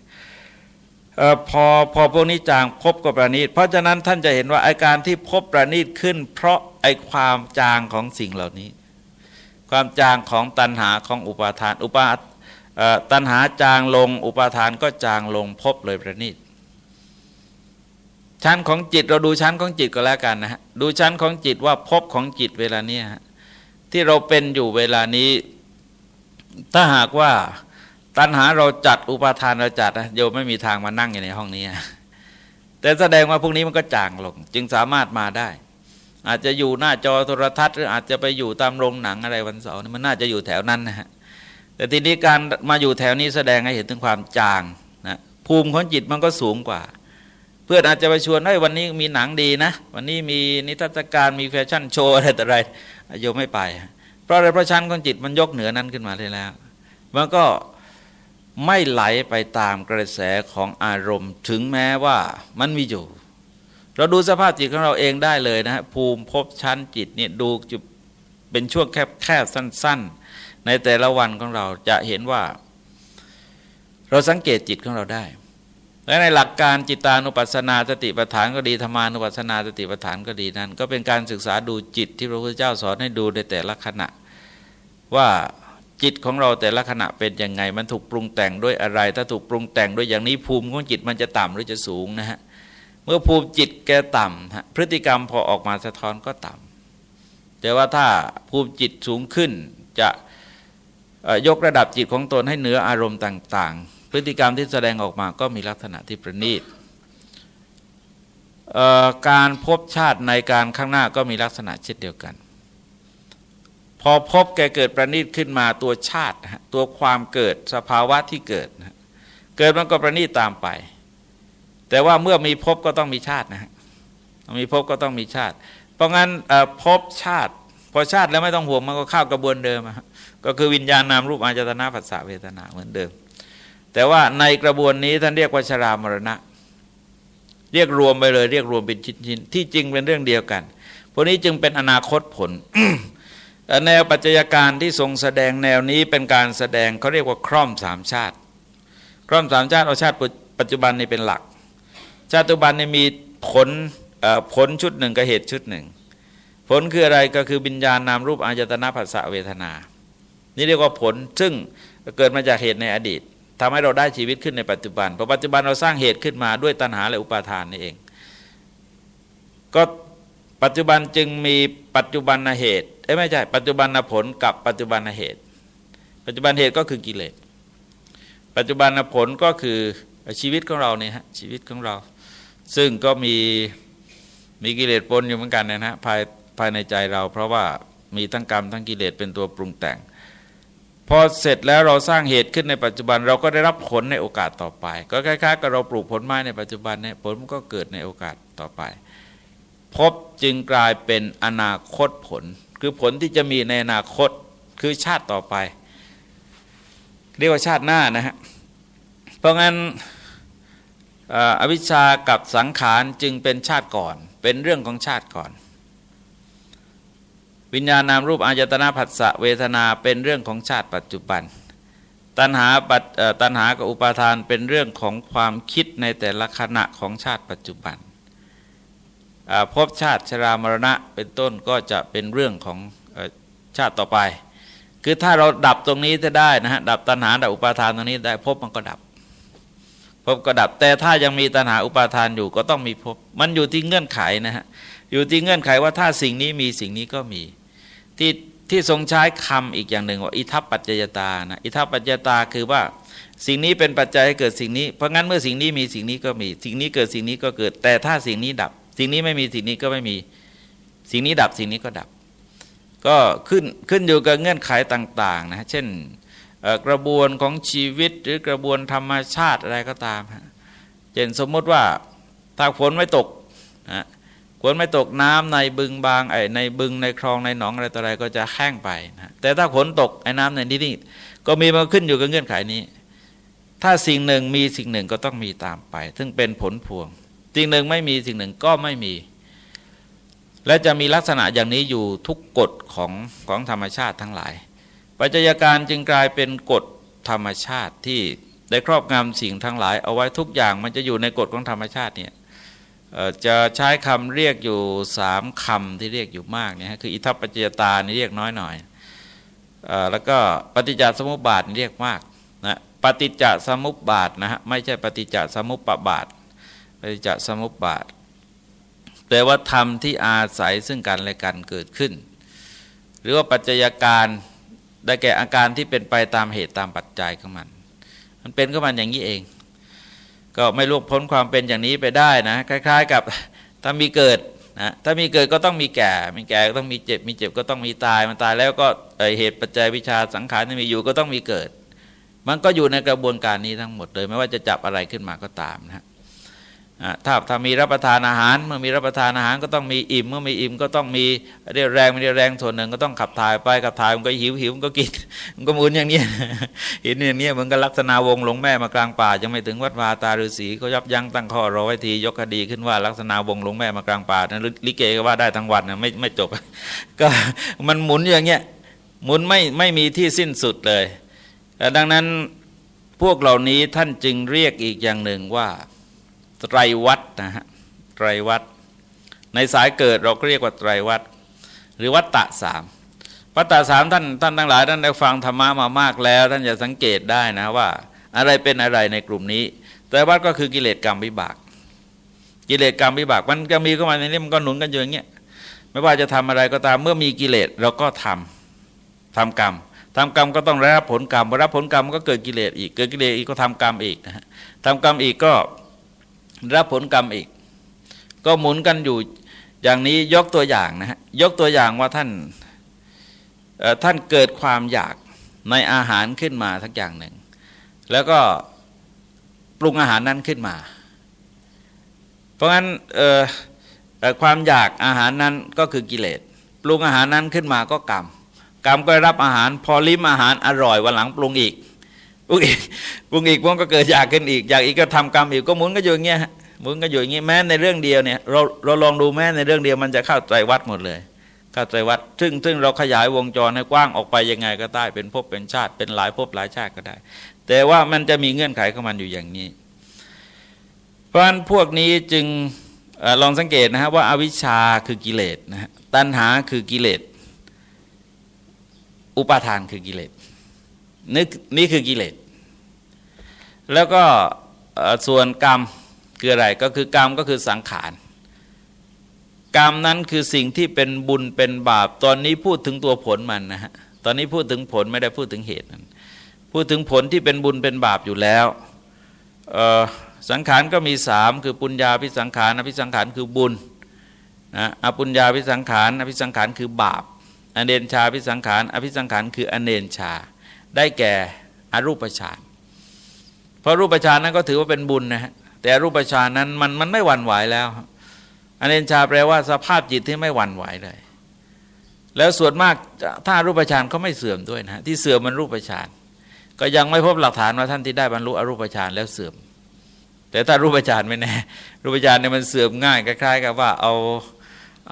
ออพอพอพวกนี้จางพบกับประณีต เพราะฉะนั้นท่านจะเห็นว่าอาการที่พบประณีตขึ้น เพราะไอความจางของสิ่งเหล่านี้ ความจางของตัณหาของอุปาทาน อุปาตัณหาจางลง อุปาทานก็จางลงพบเลยประณีตชั้นของจิตเราดูชั้นของจิตก็แล้วกันนะฮะดูชั้นของจิตว่าพบของจิตเวลาเนี้ยที่เราเป็นอยู่เวลานี้ ถ้าหากว่า ตัณหาเราจัดอุปาทานเราจัดนะโยมไม่มีทางมานั่งอยู่ในห้องนี้ แต่แสดงว่าพวกนี้มันก็จางลง จึงสามารถมาได้ อาจจะอยู่หน้าจอโทรทัศน์ หรืออาจจะไปอยู่ตามโรงหนังอะไรวันเสาร์มันน่าจะอยู่แถวนั้นนะฮะแต่ทีนี้การมาอยู่แถวนี้แสดงให้เห็นถึงความจางนะภูมิของจิตมันก็สูงกว่า เพื่อนอาจจะไปชวนให้วันนี้มีหนังดีนะ วันนี้มีนิทรรศการมีแฟชั่นโชว์อะไรแต่ไรโยมไม่ไป เพราะอะไรเพราะชั้นของจิตมันยกเหนือนั้นขึ้นมาได้แล้วมันก็ ไม่ไหลไปตามกระแสของอารมณ์ ถึงแม้ว่ามันมีอยู่ เราดูสภาพจิตของเราเองได้เลยนะฮะภูมิภพชั้นจิตเนี่ยดูจุเป็นช่วงแคบแคบสั้น ๆ ในแต่ละวันของเราจะเห็นว่า เราสังเกตจิตของเราได้ และในหลักการจิตานุปัสสนาสติปัฏฐานก็ดีธรรมานุปัสสนาสติปัฏฐานก็ดีนั้น ก็เป็นการศึกษาดูจิตที่พระพุทธเจ้าสอนให้ดูในแต่ละขณะว่า จิตของเราแต่ละขณะเป็นยังไง มันถูกปรุงแต่งด้วยอะไร ถ้าถูกปรุงแต่งด้วยอย่างนี้ภูมิของจิตมันจะต่ำหรือจะสูงนะฮะเมื่อภูมิจิตแกต่ำพฤติกรรมพอออกมาสะท้อนก็ต่ำแต่ว่าถ้าภูมิจิตสูงขึ้นจะยกระดับจิตของตนให้เหนืออารมณ์ต่าง ๆ พฤติกรรมที่แสดงออกมาก็มีลักษณะที่ประณีตการพบชาติในการข้างหน้าก็มีลักษณะเช่นเดียวกัน อพบแกเกิดประณีตขึ้นมาตัวชาติตัวความเกิดสภาวะที่เกิดเกิดมันก็ประณีตตามไป แต่ว่าเมื่อมีพบก็ต้องมีชาตินะฮะมีพบก็ต้องมีชาติ เพราะงั้นพบชาติ พอชาติแล้วไม่ต้องห่วงมันก็เข้ากระบวนเดิมก็คือวิญญาณนามรูปอาจตนาภาษาเวทนาเหมือนเดิม แต่ว่าในกระบวนนี้ท่านเรียกว่าชรามรณะ เรียกรวมไปเลย เรียกรวมเป็นชิ้นๆที่จริงเป็นเรื่องเดียวกันพวกนี้จึงเป็นอนาคตผล แนวปัจจัยการที่ทรงแสดงแนวนี้เป็นการแสดงเขาเรียกว่าคร่อมสามชาติ คร่อมสามชาติเอาชาติปัจจุบันนี้เป็นหลัก ชาติปัจจุบันนี้มีผลผลชุดหนึ่งกับเหตุชุดหนึ่ง ผลคืออะไรก็คือบิญญาณนามรูปอายตนะภาษาเวทนา นี่เรียกว่าผลซึ่งเกิดมาจากเหตุในอดีตทำให้เราได้ชีวิตขึ้นในปัจจุบันเพราะปัจจุบันเราสร้างเหตุขึ้นมาด้วยตัณหาและอุปาทานนี่เอง ก็ปัจจุบันจึงมีปัจจุบันเหตุ เอ้ไม่ใช่ปัจจุบันผลกับปัจจุบันเหตุ ปัจจุบันเหตุก็คือกิเลสปัจจุบันผลก็คือชีวิตของเราเนี่ยฮะชีวิตของเรา ซึ่งก็มีมีกิเลสปนอยู่เหมือนกันนะฮะภายภายในใจเรา เพราะว่ามีทั้งกรรมทั้งกิเลสเป็นตัวปรุงแต่ง พอเสร็จแล้วเราสร้างเหตุขึ้นในปัจจุบัน เราก็ได้รับผลในโอกาสต่อไป ก็คล้ายๆกับเราปลูกผลไม้ในปัจจุบันเนี่ยผลมันก็เกิดในโอกาสต่อไป พบจึงกลายเป็นอนาคตผล คือผลที่จะมีในอนาคตคือชาติต่อไป เรียกว่าชาติหน้านะฮะเพราะงั้นอวิชชากับสังขารจึงเป็นชาติก่อน เป็นเรื่องของชาติก่อน วิญญาณนามรูปอายตนะผัสสะเวทนาเป็นเรื่องของชาติปัจจุบัน ตัณหาปัตัณหากับอุปาทานเป็นเรื่องของความคิดในแต่ละขณะของชาติปัจจุบัน พบชาติชรามรณะเป็นต้นก็จะเป็นเรื่องของชาติต่อไป คือถ้าเราดับตรงนี้จะได้นะฮะดับตัณหาดับอุปาทานตรงนี้ได้พบมันก็ดับพบก็ดับแต่ถ้ายังมีตัณหาอุปาทานอยู่ก็ต้องมีพบมันอยู่ที่เงื่อนไขนะฮะอยู่ที่เงื่อนไขว่าถ้าสิ่งนี้มีสิ่งนี้ก็มีที่ที่ทรงใช้คำอีกอย่างหนึ่งว่าอิทัปปัจจยตานะอิทัปปัจจยตาคือว่าสิ่งนี้เป็นปัจจัยให้เกิดสิ่งนี้เพราะงั้นเมื่อสิ่งนี้มีสิ่งนี้ก็มี สิ่งนี้เกิดสิ่งนี้ก็เกิด แต่ถ้าสิ่งนี้ดับ สิ่งนี้ไม่มีสิ่งนี้ก็ไม่มี สิ่งนี้ดับสิ่งนี้ก็ดับ ก็ขึ้นขึ้นอยู่กับเงื่อนไขต่างๆนะเช่นกระบวนของชีวิตหรือกระบวนธรรมชาติอะไรก็ตามเช่นสมมติว่าถ้าฝนไม่ตกนะฝนไม่ตกน้ำในบึงบางไอในบึงในคลองในหนองอะไรต่ออะไรก็จะแห้งไปนะแต่ถ้าฝนตกไอ้น้ำในที่นี่ก็มีมาขึ้นอยู่กับเงื่อนไขนี้ ถ้าสิ่งหนึ่งมีสิ่งหนึ่งก็ต้องมีตามไป ซึ่งเป็นผลพวง สิ่งหนึ่งไม่มีสิ่งหนึ่งก็ไม่มี และจะมีลักษณะอย่างนี้อยู่ทุกกฎของของธรรมชาติทั้งหลาย ปัจจัยการจึงกลายเป็นกฎธรรมชาติที่ได้ครอบงำสิ่งทั้งหลาย เอาไว้ทุกอย่างมันจะอยู่ในกฎของธรรมชาติเนี่ยจะใช้คำเรียกอยู่สามคำที่เรียกอยู่มากเนี่ยคืออิทัปปัจจยตานี่เรียกน้อยหน่อยแล้วก็ปฏิจจสมุปบาทเรียกมากนะปฏิจจสมุปบาทนะฮะไม่ใช่ปฏิจจสมุปปบาท ปฏิจจสมุปบาทแปลว่าธรรมที่อาศัยซึ่งกันและกันเกิดขึ้น หรือว่าปัจจัยการได้แก่อาการที่เป็นไปตามเหตุตามปัจจัยของมัน มันเป็นก็มันอย่างนี้เอง ก็ไม่ลุกพ้นความเป็นอย่างนี้ไปได้นะคล้าย ๆ กับถ้ามีเกิดนะถ้ามีเกิดก็ต้องมีแก่ มีแก่ก็ต้องมีเจ็บ มีเจ็บก็ต้องมีตาย มันตายแล้วก็เหตุปัจจัยวิชาสังขารที่มีอยู่ก็ต้องมีเกิด มันก็อยู่ในกระบวนการนี้ทั้งหมดเลย ไม่ว่าจะจับอะไรขึ้นมาก็ตามนะ ถ้าถ้ามีรับประทานอาหาร เมื่อมีรับประทานอาหารก็ต้องมีอิ่ม เมื่อมีอิ่มก็ต้องมีเรียแรงมีเรียแรงส่วนหนึ่งก็ต้องขับถ่ายไปขับถ่ายมันก็หิวหิวมันก็กินมันก็หมุนอย่างนี้เห็นอย่างนี้เหมือนกับลักษณะวงหลงแม่มากลางป่ายังไม่ถึงวัดวาตาฤาษีเขายับยั้งตั้งข้อรอไว้ทียกคดีขึ้นว่าลักษณะวงหลงแม่มากลางป่านั้นลิเกก็ว่าได้ทั้งวันนะไม่ไม่จบ ก็มันหมุนอย่างเงี้ยหมุนไม่ไม่มีที่สิ้นสุดเลยดังนั้นพวกเหล่านี้ท่านจึงเรียกอีกอย่างหนึ่งว่า ไตรวัตนะฮะไตรวัตในสายเกิดเราก็เรียกว่าไตรวัตหรือวัตตะสามวัตตะสามท่านท่านทั้งหลายท่านได้ฟังธรรมะมามากแล้ว ท่านจะสังเกตได้นะว่า อะไรเป็นอะไรในกลุ่มนี้ไตรวัตก็คือกิเลสกรรมวิบาก กิเลสกรรมวิบากมันจะมีเข้ามาในนี้มันก็หนุนกันอยู่อย่างเงี้ยไม่ว่าจะทำอะไรก็ตามเมื่อมีกิเลสเราก็ทำทำกรรมทำกรรมก็ต้องรับผลกรรมรับผลกรรมก็เกิดกิเลสอีก เกิดกิเลสอีกก็ทำกรรมอีกนะฮะทำกรรมอีกก็ รับผลกรรมอีก ก็หมุนกันอยู่อย่างนี้ยกตัวอย่างนะฮะยกตัวอย่างว่าท่านท่านเกิดความอยากในอาหารขึ้นมาทักอย่างหนึ่ง แล้วก็ปรุงอาหารนั้นขึ้นมา เพราะงั้นความอยากอาหารนั้นก็คือกิเลสปรุงอาหารนั้นขึ้นมาก็กรรม กรรมก็รับอาหารพอลิ้มอาหารอร่อยวันหลังปรุงอีก ปรุงอีกปรุงอีกมันก็เกิดอยากขึ้นอีกอยากอีกก็ทำกรรมอีกก็หมุนก็อยู่อย่างเงี้ยหมุนก็อยู่อย่างเงี้ยแม้ในเรื่องเดียวเนี่ยเราเราลองดูแม้ในเรื่องเดียวมันจะเข้าใจวัดหมดเลยเข้าใจวัดซึ่งซึ่งเราขยายวงจรให้กว้างออกไปยังไงก็ได้เป็นภพเป็นชาติ เป็นหลายภพหลายชาติก็ได้ แต่ว่ามันจะมีเงื่อนไขของมันอยู่อย่างนี้ เพราะฉะนั้นพวกนี้จึงลองสังเกตนะฮะว่าอาวิชชาคือกิเลสนะฮะตัณหาคือกิเลส อุปาทานคือกิเลส นี่นี่คือกิเลส แล้วก็ส่วนกรรมคืออะไรก็คือกรรมก็คือสังขารกรรมนั้นคือสิ่งที่เป็นบุญเป็นบาป ตอนนี้พูดถึงตัวผลมันนะฮะตอนนี้พูดถึงผลไม่ได้พูดถึงเหตุนั้นพูดถึงผลที่เป็นบุญเป็นบาปอยู่แล้วสังขารก็มีสามคือปุญญาพิสังขารอภิสังขารคือบุญนะอปุญญาพิสังขารอภิสังขารคือบาป อเนนชาพิสังขารอภิสังขารคืออเนนชา ได้แก่อรูปฌานเพราะรูปฌานนั้นก็ถือว่าเป็นบุญนะฮะแต่รูปฌานนั้นมันมันไม่หวั่นไหวแล้วอเนนชาแปลว่าสภาพจิตที่ไม่หวั่นไหวเลย แล้วส่วนมากถ้ารูปฌานเขาไม่เสื่อมด้วยนะที่เสื่อมมันรูปฌานก็ยังไม่พบหลักฐานว่าท่านที่ได้บรรลุอรูปฌานแล้วเสื่อม แต่ถ้ารูปฌานไม่แน่รูปฌานเนี่ยมันเสื่อมง่ายคล้ายๆกับว่าเอา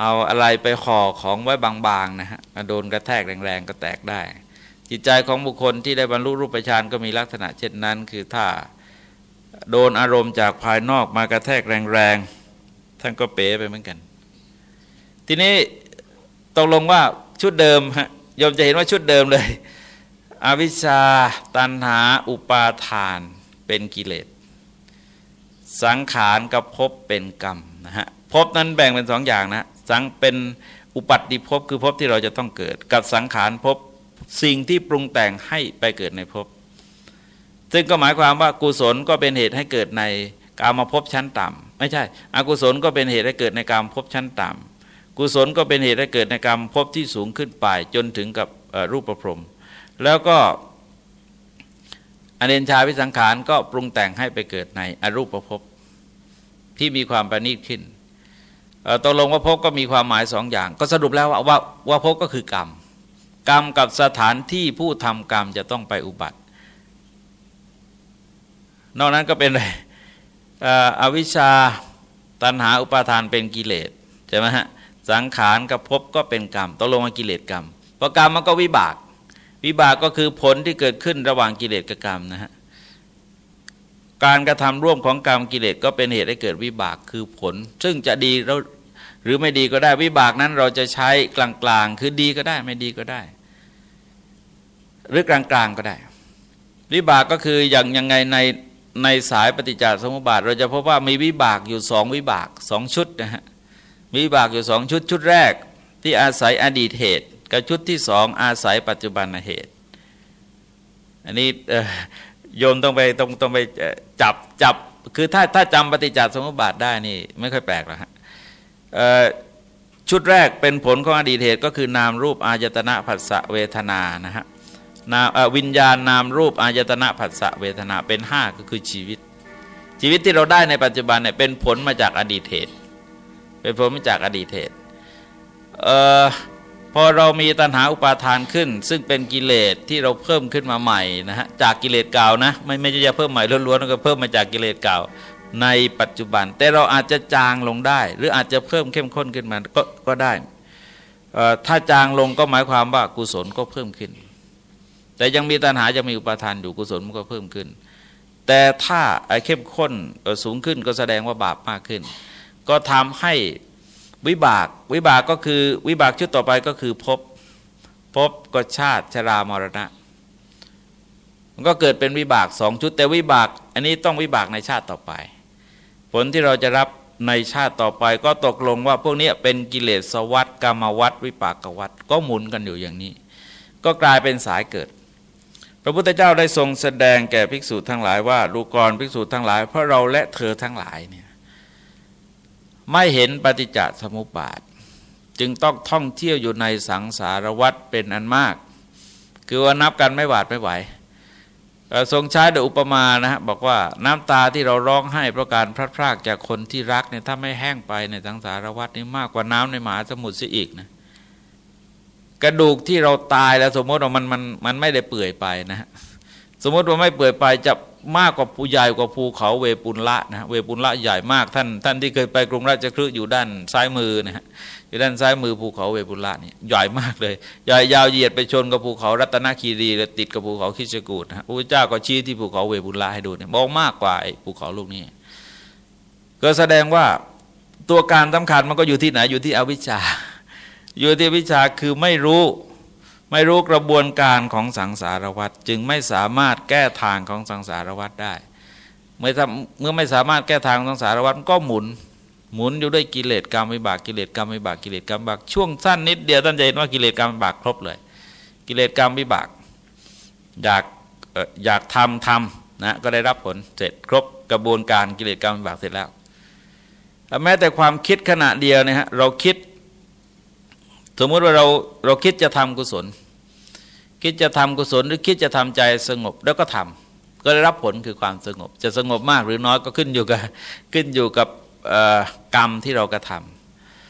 เอาอะไรไปห่อของไว้บางๆนะฮะโดนกระแทกแรงๆก็แตกได้ จิตใจของบุคคลที่ได้บรรลุรูปฌานก็มีลักษณะเช่นนั้น คือถ้าโดนอารมณ์จากภายนอกมากระแทกแรงๆท่านก็เป๋ไปเหมือนกัน ทีนี้ตกลงว่าชุดเดิมฮะยมจะเห็นว่าชุดเดิมเลย อวิชชา ตันหา อุปาทานเป็นกิเลส สังขารกับภพเป็นกรรมนะฮะภพนั้นแบ่งเป็นสองอย่างนะสังเป็นอุปัติภพคือภพที่เราจะต้องเกิด กับสังขารภพ สิ่งที่ปรุงแต่งให้ไปเกิดในภพซึ่งก็หมายความว่ากุศลก็เป็นเหตุให้เกิดในกามาภพชั้นต่ำไม่ใช่อกุศลก็เป็นเหตุให้เกิดในกามภพชั้นต่ำกุศลก็เป็นเหตุให้เกิดในกามภพที่สูงขึ้นไปจนถึงกับรูปประพรมแล้วก็อเนนชาวิสังขารก็ปรุงแต่งให้ไปเกิดในอรูปประพที่มีความประณีตขึ้นตกลงว่าภพก็มีความหมายสองอย่าง ก็สรุปแล้วว่าว่าภพก็คือกรรม กรรมกับสถานที่ผู้ทำกรรมจะต้องไปอุบัติ นอกนั้นก็เป็นอะไรอวิชชาตัณหาอุปาทานเป็นกิเลสใช่ไหมฮะสังขารกับภพก็เป็นกรรมตกลงว่ากิเลสกรรมเพราะกรรมมันก็วิบาก วิบากก็คือผลที่เกิดขึ้นระหว่างกิเลสกับกรรมนะฮะการกระทำร่วมของกรรมกิเลสก็เป็นเหตุให้เกิดวิบากคือผล ซึ่งจะดีเรา หรือไม่ดีก็ได้วิบากนั้นเราจะใช้กลางๆ คือดีก็ได้ไม่ดีก็ได้ หรือกลางๆก็ได้ วิบากก็คืออย่างยังไงในในสายปฏิจจสมุปบาท เราจะพบว่ามีวิบากอยู่สองวิบากสองชุดนะฮะวิบากอยู่สองชุดชุดแรกที่อาศัยอดีตเหตุ กับชุดที่สองอาศัยปัจจุบันเหตุ อันนี้โยมต้องไปต้องต้องไปจับจับคือถ้าถ้าจำปฏิจจสมุปบาทได้นี่ ไม่ค่อยแปลกหรอกฮะ ชุดแรกเป็นผลของอดีตเหตุก็คือนามรูปอายตนะผัสสะเวทนานะฮะนามวิญญาณนามรูปอายตนะผัสสะเวทนาเป็นห้าก็คือชีวิต ชีวิตที่เราได้ในปัจจุบันเนี่ยเป็นผลมาจากอดีตเหตุ เป็นผลมาจากอดีตเหตุพอเรามีตัณหาอุปาทานขึ้น ซึ่งเป็นกิเลสที่เราเพิ่มขึ้นมาใหม่นะฮะจากกิเลสเก่านะไม่ไม่ใช่จะเพิ่มใหม่ล้วนๆก็เพิ่มมาจากกิเลสเก่า ในปัจจุบัน แต่เราอาจจะจางลงได้ หรืออาจจะเพิ่มเข้มข้นขึ้นมาก็ก็ได้ ถ้าจางลงก็หมายความว่ากุศลก็เพิ่มขึ้น แต่ยังมีตัณหายังมีอุปาทานอยู่กุศลมันก็เพิ่มขึ้น แต่ถ้าเข้มข้นสูงขึ้นก็แสดงว่าบาปมากขึ้น ก็ทำให้วิบากวิบากก็คือวิบากชุดต่อไปก็คือพบพบก็ชาติชรามรณะมันก็เกิดเป็นวิบากสองชุดแต่วิบาก อันนี้ต้องวิบากในชาติต่อไป ผลที่เราจะรับในชาติต่อไปก็ตกลงว่าพวกนี้เป็นกิเลสวัฏกรรมวัฏวิปากวัฏก็หมุนกันอยู่อย่างนี้ ก็กลายเป็นสายเกิด พระพุทธเจ้าได้ทรงแสดงแก่ภิกษุทั้งหลายว่าลูกกรภิกษุทั้งหลาย เพราะเราและเธอทั้งหลายเนี่ยไม่เห็นปฏิจจสมุปบาท จึงต้องท่องเที่ยวอยู่ในสังสารวัฏเป็นอันมาก คือว่านับกันไม่หวาดไม่ไหว ทรงใช้โดยอุปมานะฮะบอกว่าน้ำตาที่เราร้องให้เพราะการพลัดพรากจากคนที่รักเนี่ยถ้าไม่แห้งไปในสังสารวัฏนี่มากกว่าน้ำในมหาสมุทรเสียอีกนะกระดูกที่เราตายแล้วสมมติว่ามันมันมันไม่ได้เปื่อยไปนะฮะ สมมติว่าไม่เปื่อยไปจะมากกว่าภูใหญ่กว่าภูเขาเวปุลละนะเวปุลละใหญ่มากท่าน ท่านที่เคยไปกรุงราชคฤห์อยู่ด้านซ้ายมือนะฮะอยู่ด้านซ้ายมือภูเขาเวปุลละนี่ใหญ่มากเลยใหญ่ยาวเหยียดไปชนกับภูเขารัตนคีรีและติดกับภูเขาคิชกูดนะพระพุทธเจ้าก็ชี้ที่ภูเขาเวปุลละให้ดูเนี่ยมองมากกว่าไอ้ภูเขาลูกนี้ ก็แสดงว่าตัวการสำคัญมันก็อยู่ที่ไหนอยู่ที่อวิชชา อยู่ที่วิชาคือไม่รู้ ไม่รู้กระบวนการของสังสารวัฏจึงไม่สามารถแก้ทางของสังสารวัฏได้เมื่อเมื่อไม่สามารถแก้ทางสังสารวัฏก็หมุน หมุนอยู่ด้วยกิเลสกรรมวิบากกิเลสกรรมวิบากกิเลสกรรมวิบากช่วงสั้นนิดเดียวท่านจะเห็นว่ากิเลสกรรมวิบากครบเลย กิเลสกรรมวิบาก อยากอยากทำทำนะก็ได้รับผลเสร็จครบกระบวนการกิเลสกรรมวิบากเสร็จแล้วแม้แต่ความคิดขณะเดียวนี่ยฮะเราคิด สมมติว่าเราเราคิดจะทำกุศล คิดจะทำกุศลหรือคิดจะทำใจสงบแล้วก็ทำก็ได้รับผลคือความสงบ จะสงบมากหรือน้อยก็ขึ้นอยู่กับขึ้นอยู่กับกรรมที่เรากระท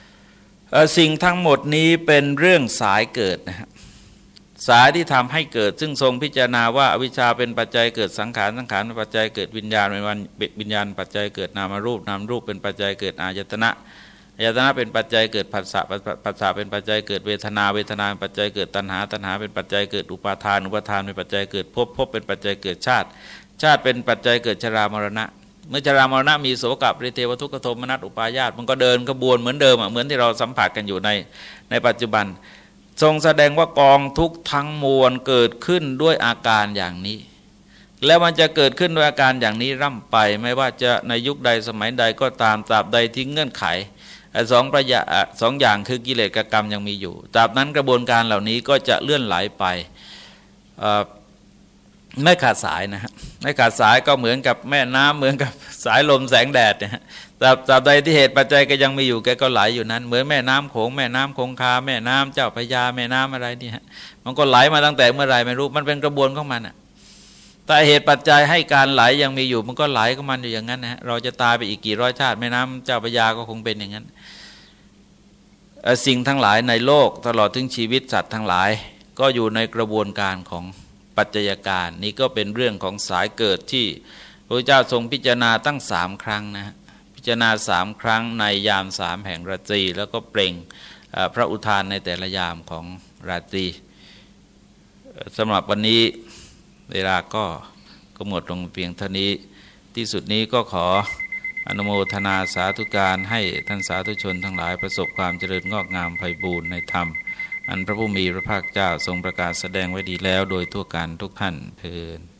ำสิ่งทั้งหมดนี้เป็นเรื่องสายเกิดนะครับสายที่ทำให้เกิด ซึ่งทรงพิจารณาว่าอวิชชาเป็นปัจจัยเกิดสังขารสังขารเป็นปัจจัยเกิดวิญญาณเป็นวันวิญญาณปัจจัยเกิดนามรูปนามรูปเป็นปัจจัยเกิดอายตนะ ยตนะเป็นปัจจัยเกิดผัสสะผัสสะเป็นปัจจัยเกิดเวทนา เวทนาเป็นปัจจัยเกิดตัณหา ตัณหาเป็นปัจจัยเกิดอุปาทาน อุปาทานเป็นปัจจัยเกิดภพภพเป็นปัจจัยเกิดชาติ ชาติเป็นปัจจัยเกิดชรามรณะ เมื่อจรามรณะมีโสกับริเทวทุกขโทมนัสอุปายาตมันก็เดินขบวนเหมือนเดิมอะเหมือนที่เราสัมผัสกันอยู่ในในปัจจุบัน ทรงแสดงว่ากองทุกทั้งมวลเกิดขึ้นด้วยอาการอย่างนี้แล้วมันจะเกิดขึ้นด้วยอาการอย่างนี้ร่ำไป ไม่ว่าจะในยุคใดสมัยใดก็ตามตราบใดที่เงื่อนไข สองประยะสองอย่างคือกิเลสกรรมยังมีอยู่ตราบนั้นกระบวนการเหล่านี้ก็จะเลื่อนไหลไปไม่ขาดสายนะฮะไม่ขาดสายก็เหมือนกับแม่น้ำเหมือนกับสายลมแสงแดดเนี่ยตราบตราบใดที่เหตุปัจจัยก็ยังมีอยู่แกก็ไหลอยู่นั้น เหมือนแม่น้ำโขงแม่น้ำคงคาแม่น้ำเจ้าพญาแม่น้ำอะไรนี่ฮะมันก็ไหลมาตั้งแต่เมื่อไรไม่รู้มันเป็นกระบวนของมันอะ แต่เหตุปัจจัยให้การไหลยังมีอยู่ มันก็ไหลของมันอยู่อย่างนั้นนะฮะเราจะตายไปอีกกี่ร้อยชาติแม่น้ำเจ้าพญาก็คงเป็นอย่างนั้นสิ่งทั้งหลายในโลกตลอดถึงชีวิตสัตว์ทั้งหลาย ก็อยู่ในกระบวนการของปัจจัยการนี่ก็เป็นเรื่องของสายเกิดที่พระเจ้าทรงพิจารณาตั้งสามครั้งนะพิจารณาสามครั้งในยามสามแห่งราตรี แล้วก็เปล่งพระอุทานในแต่ละยามของราตรีสำหรับวันนี้ เวลาก็ก็หมดลงเพียงเท่านี้ ที่สุดนี้ก็ขออนุโมทนาสาธุการให้ท่านสาธุชนทั้งหลายประสบความเจริญงอกงามไพบูรณ์ในธรรม อันพระผู้มีพระภาคเจ้าทรงประกาศแสดงไว้ดีแล้วโดยทั่วกันทุกท่านเพลิน